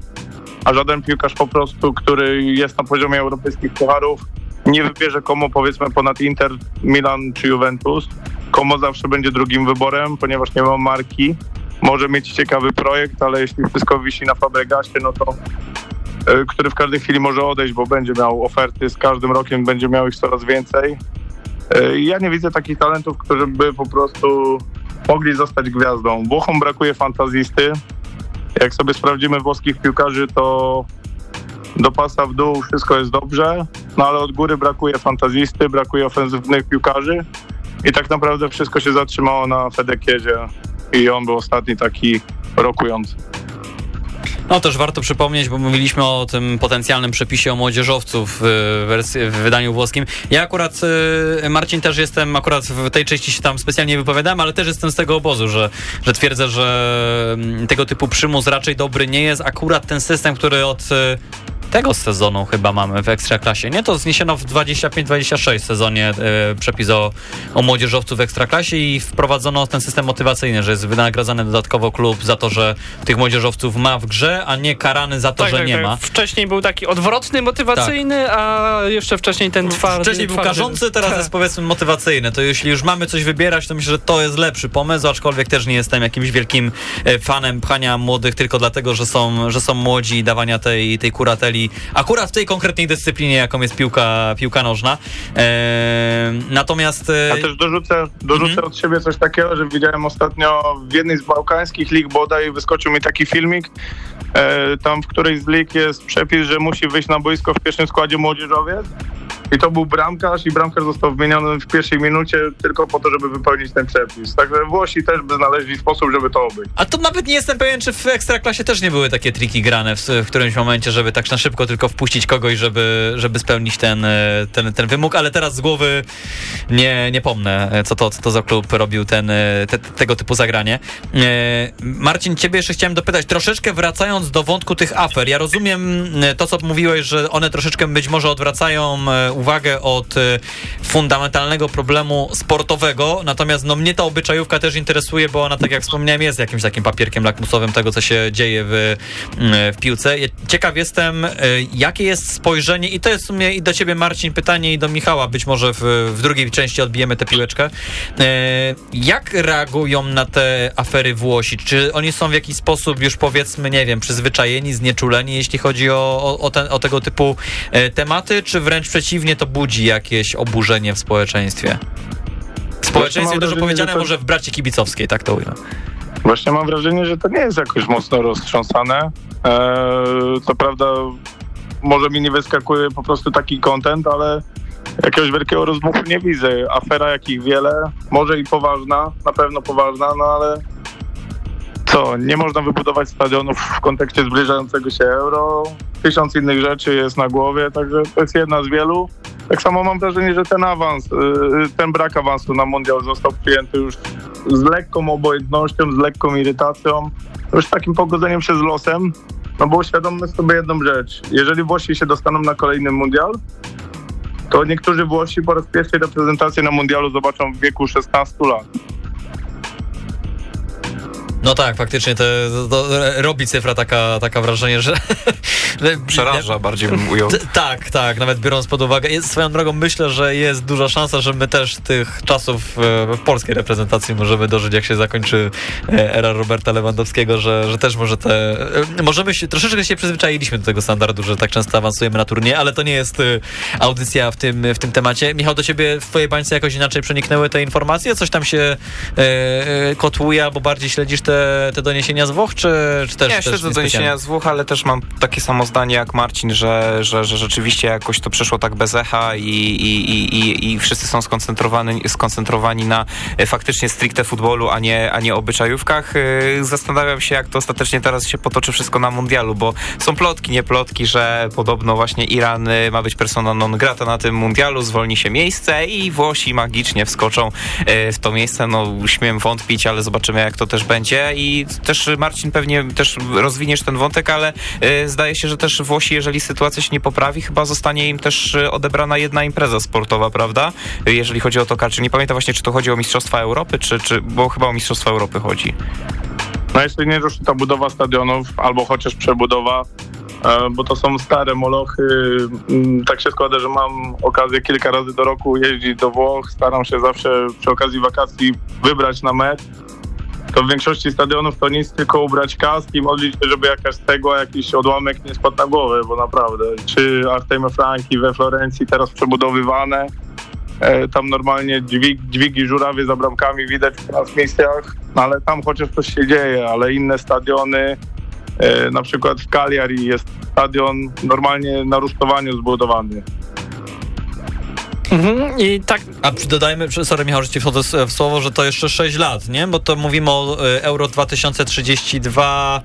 a żaden piłkarz po prostu, który jest na poziomie europejskich pucharów, nie wybierze komu powiedzmy ponad Inter, Milan czy Juventus. Komo zawsze będzie drugim wyborem, ponieważ nie ma marki. Może mieć ciekawy projekt, ale jeśli wszystko wisi na Fabregasie, no to który w każdej chwili może odejść, bo będzie miał oferty, z każdym rokiem będzie miał ich coraz więcej. E, Ja nie widzę takich talentów, którzy by po prostu mogli zostać gwiazdą. Włochom brakuje fantazisty. Jak sobie sprawdzimy włoskich piłkarzy, to do pasa w dół wszystko jest dobrze, no ale od góry brakuje fantazisty, brakuje ofensywnych piłkarzy i tak naprawdę wszystko się zatrzymało na Fedekiezie i on był ostatni taki rokujący. No też warto przypomnieć, bo mówiliśmy o tym potencjalnym przepisie o młodzieżowców w, wersji, w wydaniu włoskim. Ja akurat, y, Marcin, też jestem, akurat w tej części się tam specjalnie wypowiadałem, ale też jestem z tego obozu, że, że twierdzę, że mm, tego typu przymus raczej dobry nie jest. Akurat ten system, który od y, tego sezonu chyba mamy w Ekstraklasie. Nie, to zniesiono w 25-26 sezonie e, przepis o, o młodzieżowców w Ekstraklasie i wprowadzono ten system motywacyjny, że jest wynagradzany dodatkowo klub za to, że tych młodzieżowców ma w grze, a nie karany za to, Tak, że tak, nie tak. ma. Wcześniej był taki odwrotny, motywacyjny, a jeszcze wcześniej ten twardy. Wcześniej był twardy. karzący, teraz Tak. jest powiedzmy motywacyjny. To jeśli już mamy coś wybierać, to myślę, że to jest lepszy pomysł, aczkolwiek też nie jestem jakimś wielkim e, fanem pchania młodych tylko dlatego, że są, że są młodzi i dawania tej, tej kurateli akurat w tej konkretnej dyscyplinie, jaką jest piłka, piłka nożna. E, natomiast... e, A też dorzucę, dorzucę Mhm. od siebie coś takiego, że widziałem ostatnio w jednej z bałkańskich lig bodaj wyskoczył mi taki filmik, tam w którejś z lig jest przepis, że musi wyjść na boisko w pierwszym składzie młodzieżowiec i to był bramkarz i bramkarz został wymieniony w pierwszej minucie tylko po to, żeby wypełnić ten przepis. Także Włosi też by znaleźli sposób, żeby to obyć. A to nawet nie jestem pewien, czy w Ekstraklasie też nie były takie triki grane w, w którymś momencie, żeby tak na szybko tylko wpuścić kogoś, żeby, żeby spełnić ten, e, ten, ten wymóg, ale teraz z głowy nie, nie pomnę, e, co to, co to za klub robił ten, e, te, tego typu zagranie. Marcin, ciebie jeszcze chciałem dopytać, troszeczkę wracając do wątku tych afer, ja rozumiem to, co mówiłeś, że one troszeczkę być może odwracają uwagę od e, fundamentalnego problemu sportowego, natomiast no mnie ta obyczajówka też interesuje, bo ona, tak jak wspomniałem, jest jakimś takim papierkiem lakmusowym tego, co się dzieje w, mm, w piłce. Ciekaw jestem, e, jakie jest spojrzenie, i to jest w sumie i do ciebie, Marcin, pytanie, i do Michała, być może w, w drugiej części odbijemy tę piłeczkę. Jak reagują na te afery Włosi? Czy oni są w jakiś sposób już, powiedzmy, nie wiem, przyzwyczajeni, znieczuleni, jeśli chodzi o, o, ten, o tego typu tematy, czy wręcz przeciwnie, to budzi jakieś oburzenie w społeczeństwie? W społeczeństwie dużo wrażenie, powiedziane, to- może w braci kibicowskiej, tak to ujmę. Właśnie mam wrażenie, że to nie jest jakoś mocno roztrząsane. Eee, co prawda może mi nie wyskakuje po prostu taki content, ale jakiegoś wielkiego rozbuchu nie widzę. Afera jakich wiele, może i poważna, na pewno poważna, no ale co, nie można wybudować stadionów w kontekście zbliżającego się euro. Tysiąc innych rzeczy jest na głowie, także to jest jedna z wielu. Tak samo mam wrażenie, że ten awans, yy, ten brak awansu na mundial został przyjęty już z lekką obojętnością, z lekką irytacją, już takim pogodzeniem się z losem. No bo uświadommy sobie jedną rzecz. Jeżeli Włosi się dostaną na kolejny mundial, to niektórzy Włosi po raz pierwszy reprezentację na mundialu zobaczą w wieku 16 lat. No tak, faktycznie to, to robi cyfra taka, taka wrażenie, że... Przeraża, bardziej bym ujął. Tak, tak, nawet biorąc pod uwagę. Jest, swoją drogą myślę, że jest duża szansa, że my też tych czasów e, w polskiej reprezentacji możemy dożyć, jak się zakończy e, era Roberta Lewandowskiego, że, że też może te... e, Możemy się, troszeczkę się przyzwyczailiśmy do tego standardu, że tak często awansujemy na turnie, ale to nie jest audycja w tym, w tym temacie. Michał, do ciebie w twojej bańce jakoś inaczej przeniknęły te informacje? Coś tam się e, kotłuje, albo bardziej śledzisz te, te doniesienia z Włoch, czy, czy też Ja śledzę doniesienia z Włoch, ale też mam takie samo zdanie jak Marcin, że, że, że rzeczywiście jakoś to przeszło tak bez echa i, i, i, i, wszyscy są skoncentrowani, skoncentrowani na e, faktycznie stricte futbolu, a nie, a nie obyczajówkach. E, Zastanawiam się, jak to ostatecznie teraz się potoczy wszystko na mundialu, bo są plotki, nie plotki, że podobno właśnie Iran e, ma być persona non grata na tym mundialu, zwolni się miejsce i Włosi magicznie wskoczą w to miejsce. No śmiem wątpić, ale zobaczymy, jak to też będzie i też Marcin pewnie też rozwiniesz ten wątek, ale zdaje się, że też Włosi, jeżeli sytuacja się nie poprawi, chyba zostanie im też e, odebrana jedna impreza sportowa, prawda? Jeżeli chodzi o to, czy nie pamiętam właśnie, czy to chodzi o Mistrzostwa Europy, czy, czy bo chyba o Mistrzostwa Europy chodzi. No jeśli nie ruszy ta budowa stadionów, albo chociaż przebudowa, e, bo to są stare molochy. Mm, Tak się składa, że mam okazję kilka razy do roku jeździć do Włoch. Staram się zawsze przy okazji wakacji wybrać na mecz. To w większości stadionów to nic, tylko ubrać kask i modlić się, żeby jakaś cegła, jakiś odłamek nie spadł na głowę, bo naprawdę. Czy Arteme Franki we Florencji teraz przebudowywane, E, Tam normalnie dźwig, dźwigi żurawie za bramkami widać w transmisjach, no ale tam chociaż coś się dzieje, ale inne stadiony, e, na przykład w Cagliari jest stadion normalnie na rusztowaniu zbudowany. Mhm. I tak A dodajmy, sorry Michał, że ci wchodzę w słowo, że to jeszcze 6 lat, nie? Bo to mówimy o e, Euro 2032.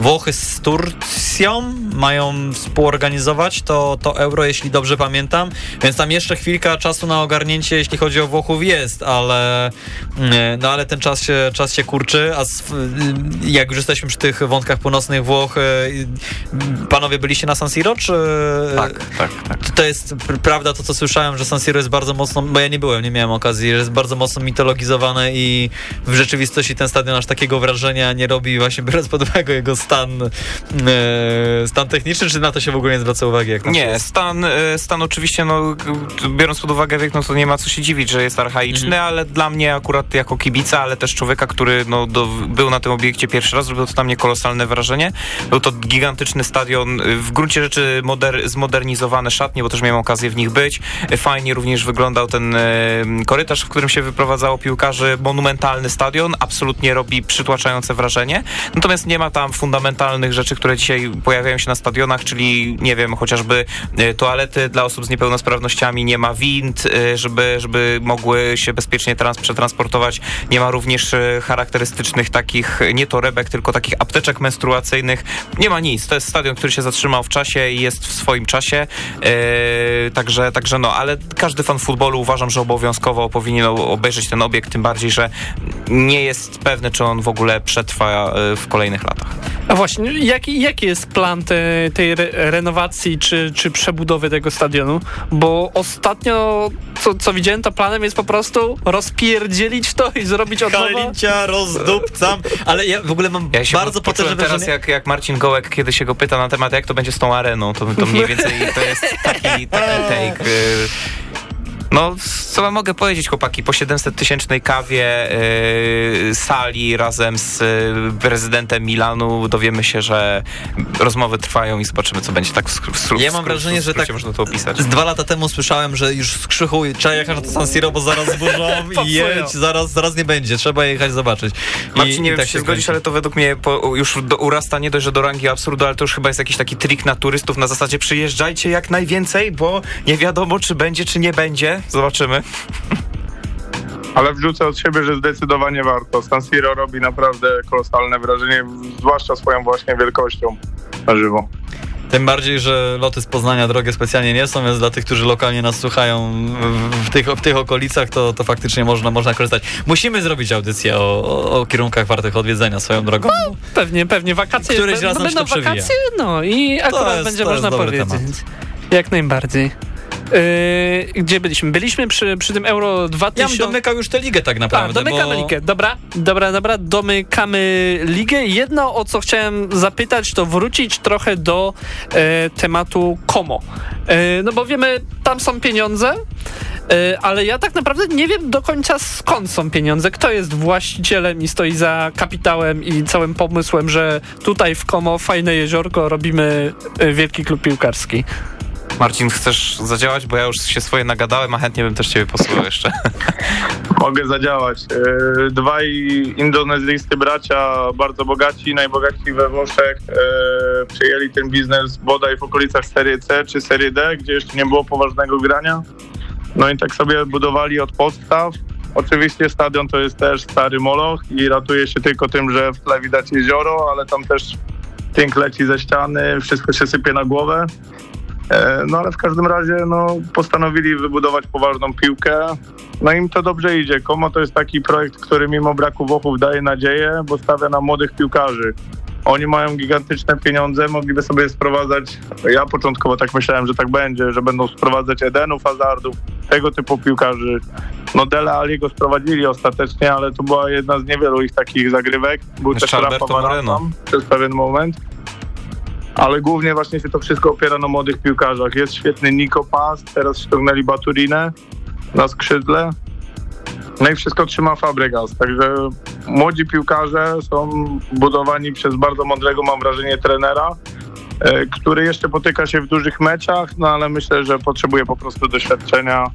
Włochy z Turcją mają współorganizować to, to Euro, jeśli dobrze pamiętam. Więc tam jeszcze chwilka czasu na ogarnięcie, jeśli chodzi o Włochów jest, ale e, no ale ten czas się, czas się kurczy, a s- jak już jesteśmy przy tych wątkach północnych Włoch, e, panowie byliście na San Siro, czy... Tak, tak, tak. To jest pr- prawda to, co słyszałem, że San Siro jest bardzo mocno, bo ja nie byłem, nie miałem okazji, że jest bardzo mocno mitologizowane i w rzeczywistości ten stadion aż takiego wrażenia nie robi, właśnie biorąc pod uwagę jego stan, e, stan techniczny, czy na to się w ogóle nie zwraca uwagi? Jak Nie, jest? stan, e, stan oczywiście, no, biorąc pod uwagę wiek, no to nie ma co się dziwić, że jest archaiczny, ale dla mnie akurat jako kibica, ale też człowieka, który no, do, był na tym obiekcie pierwszy raz, zrobił to na mnie kolosalne wrażenie. Był to gigantyczny stadion, w gruncie rzeczy moder, zmodernizowane szatnie, bo też miałem okazję w nich być. Y, Również wyglądał ten e, korytarz, w którym się wyprowadzało piłkarzy. Monumentalny stadion, absolutnie robi przytłaczające wrażenie. Natomiast nie ma tam fundamentalnych rzeczy, które dzisiaj pojawiają się na stadionach, czyli nie wiem, chociażby e, toalety dla osób z niepełnosprawnościami, nie ma wind, e, żeby, żeby mogły się bezpiecznie trans przetransportować. Nie ma również charakterystycznych takich, nie torebek, tylko takich apteczek menstruacyjnych. Nie ma nic. To jest stadion, który się zatrzymał w czasie i jest w swoim czasie. E, także, także no, ale każdy fan futbolu uważam, że obowiązkowo powinien obejrzeć ten obiekt, tym bardziej, że nie jest pewny, czy on w ogóle przetrwa e, w kolejnych latach. A właśnie, jaki, jaki jest plan te, tej re, renowacji czy, czy przebudowy tego stadionu? Bo ostatnio, co, co widziałem, to planem jest po prostu rozpierdzielić to i zrobić od nowa. Kalincia, rozdupcam, ale ja w ogóle mam Ja się bardzo po, poczułem potężne teraz, wrażenie... jak, jak Marcin Gołek, kiedy się go pyta na temat, jak to będzie z tą areną, to, to mniej więcej to jest taki, taki take. y, No, co wam mogę powiedzieć, chłopaki, po 700-tysięcznej kawie y, sali razem z y, prezydentem Milanu dowiemy się, że rozmowy trwają i zobaczymy, co będzie tak w, skr- w, skr- Ja mam wrażenie, że skrócie tak- można to opisać. Z dwa lata temu słyszałem, że już z krzychu trzeba jechać na to San Siro, bo zaraz zburzą i jedź, zaraz, zaraz nie będzie, trzeba jechać zobaczyć. I, Marcin, nie wiem, tak czy się zgodzisz, ale to według mnie po, już do, urasta nie dość, że do rangi absurdu, ale to już chyba jest jakiś taki trik na turystów na zasadzie przyjeżdżajcie jak najwięcej, bo nie wiadomo, czy będzie, czy nie będzie. Zobaczymy. Ale wrzucę od siebie, że zdecydowanie warto. San Siro robi naprawdę kolosalne wrażenie, zwłaszcza swoją właśnie wielkością na żywo. Tym bardziej, że loty z Poznania drogie specjalnie nie są, więc dla tych, którzy lokalnie nas słuchają w, w tych, w tych okolicach, to, to faktycznie można, można korzystać. Musimy zrobić audycję o, o, o kierunkach wartych odwiedzenia swoją drogą. No, pewnie, pewnie wakacje. Któryś raz będą przewija. wakacje, no i akurat jest- będzie to jest można dobry powiedzieć. temat. Jak najbardziej. Yy, gdzie byliśmy? Byliśmy przy, przy tym Euro Ja bym 2000. domykał już tę ligę tak A, naprawdę, domykamy bo... ligę. Dobra, dobra, dobra, domykamy ligę. Jedno, o co chciałem zapytać, to wrócić trochę do e, tematu Komo. E, no bo wiemy, tam są pieniądze, e, ale ja tak naprawdę nie wiem do końca skąd są pieniądze, kto jest właścicielem i stoi za kapitałem i całym pomysłem, że tutaj w Komo, fajne jeziorko, robimy e, wielki klub piłkarski. Marcin, chcesz zadziałać? Bo ja już się swoje nagadałem, a chętnie bym też ciebie posłuchał jeszcze. Mogę zadziałać. E, Dwaj indonezyjscy bracia, bardzo bogaci, najbogatsi we Włoszech, e, przyjęli ten biznes bodaj w okolicach Serie C czy Serie D, gdzie jeszcze nie było poważnego grania. No i tak sobie budowali od podstaw. Oczywiście stadion to jest też stary moloch i ratuje się tylko tym, że w tle widać jezioro, ale tam też tynk leci ze ściany, wszystko się sypie na głowę. E, No ale w każdym razie no, postanowili wybudować poważną piłkę. No im to dobrze idzie. Komo to jest taki projekt, który mimo braku Włochów daje nadzieję, bo stawia na młodych piłkarzy. Oni mają gigantyczne pieniądze, mogliby sobie sprowadzać, ja początkowo tak myślałem, że tak będzie, że będą sprowadzać Edenów, Hazardów, tego typu piłkarzy. No Dele Ali go sprowadzili ostatecznie, ale to była jedna z niewielu ich takich zagrywek. Był Jeszcze też Rafa tam przez pewien moment. Ale głównie właśnie się to wszystko opiera na młodych piłkarzach. Jest świetny Nico Pas, teraz ściągnęli Baturinę na skrzydle. No i wszystko trzyma Fabregas. Także młodzi piłkarze są budowani przez bardzo mądrego, mam wrażenie, trenera, e, który jeszcze potyka się w dużych meczach, no ale myślę, że potrzebuje po prostu doświadczenia,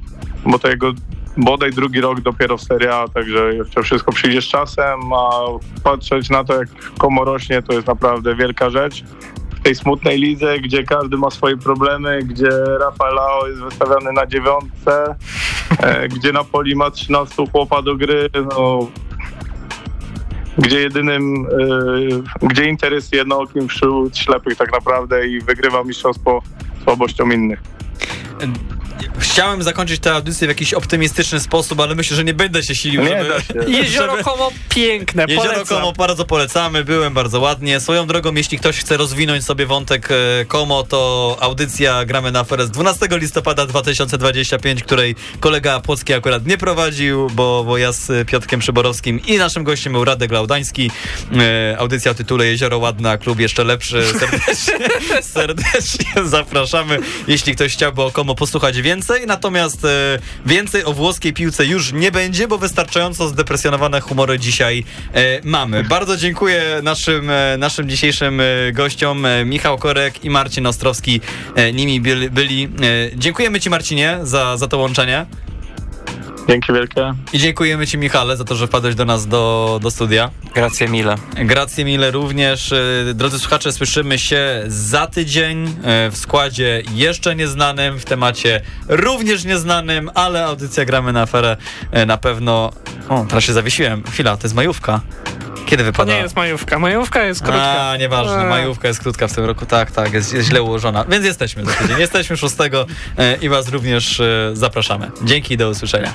bo to jego bodaj drugi rok dopiero w Serie A, także jeszcze wszystko przyjdzie z czasem, a patrzeć na to, jak komo rośnie, to jest naprawdę wielka rzecz tej smutnej lidze, gdzie każdy ma swoje problemy, gdzie Rafael Leao jest wystawiany na dziewiątce, e, gdzie Napoli ma 13 chłopa do gry, no, gdzie jedynym, e, gdzie Inter jest jednookim wśród ślepych tak naprawdę i wygrywa mistrzostwo słabością innych. Chciałem zakończyć tę audycję w jakiś optymistyczny sposób, ale myślę, że nie będę się silił, Nie żeby... da się. Jezioro żeby- Komo piękne, Jezioro polecam. Komo bardzo polecamy, byłem bardzo ładnie. Swoją drogą, jeśli ktoś chce rozwinąć sobie wątek e, Komo, to audycja Gramy na aferę z 12 listopada 2025, której kolega Płocki akurat nie prowadził, bo, bo ja z Piotrkiem Przyborowskim i naszym gościem był Radek Laudański. E, audycja o tytule Jezioro Ładna, klub jeszcze lepszy. Serdecznie, serdecznie zapraszamy, jeśli ktoś chciałby o Komo posłuchać więcej. Natomiast e, więcej o włoskiej piłce już nie będzie, bo wystarczająco zdepresjonowane humory dzisiaj e, mamy. Bardzo dziękuję naszym, e, naszym dzisiejszym gościom, Michał Korek i Marcin Ostrowski nimi byli. byli. Dziękujemy Ci Marcinie za, za to łączenie Dzięki wielkie. i dziękujemy Ci Michale za to, że wpadłeś do nas do, do studia. Grazie mile. Grację mile również. E, Drodzy słuchacze, słyszymy się za tydzień e, w składzie jeszcze nieznanym, w temacie również nieznanym, ale audycja Gramy na aferę e, na pewno... O, teraz się zawiesiłem. Chwila, to jest majówka. Kiedy To wypada? nie jest majówka. Majówka jest krótka. A, nieważne, A. majówka jest krótka w tym roku, tak, tak, jest, jest źle ułożona. Więc jesteśmy za tydzień, jesteśmy 6 e, i Was również e, zapraszamy. Dzięki i do usłyszenia.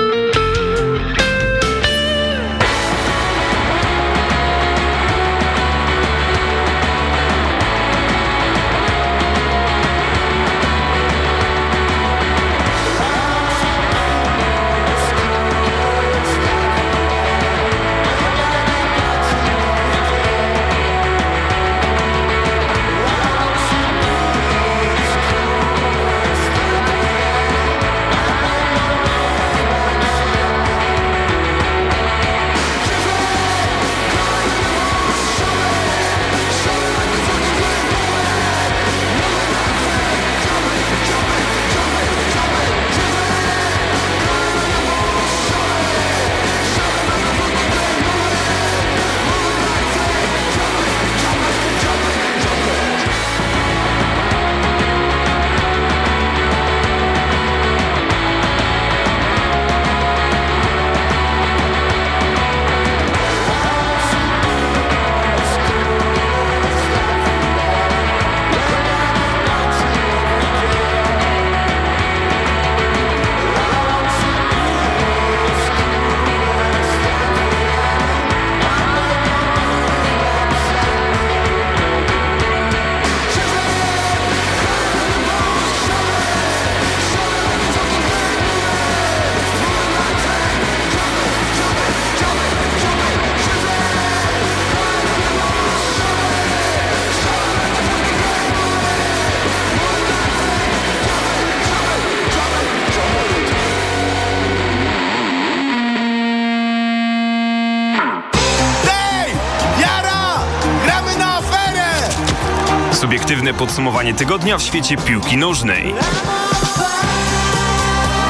Podsumowanie tygodnia w świecie piłki nożnej.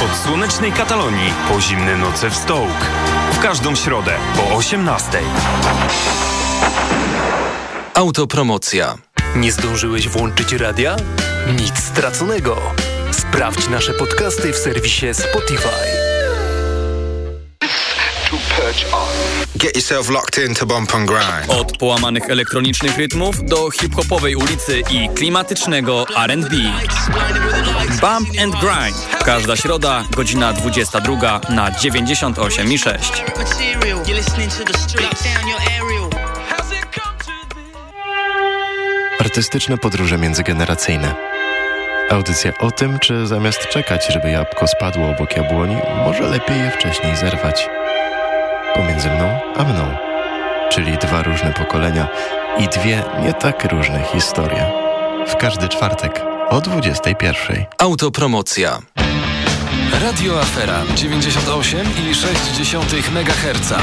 Od słonecznej Katalonii po zimne noce w Stołk. W każdą środę po 18. Autopromocja. Nie zdążyłeś włączyć radia? Nic straconego. Sprawdź nasze podcasty w serwisie Spotify. Get yourself locked into bump and grind. Od połamanych elektronicznych rytmów do hip-hopowej ulicy i klimatycznego R&B. Bump and Grind. Każda środa, godzina 22 na 98 i 6. Artystyczne podróże międzygeneracyjne. Audycja o tym, czy zamiast czekać, żeby jabłko spadło obok jabłoni, może lepiej je wcześniej zerwać. Pomiędzy mną a mną, czyli dwa różne pokolenia i dwie nie tak różne historie. W każdy czwartek o 21. Autopromocja. Radio Afera 98,6 MHz.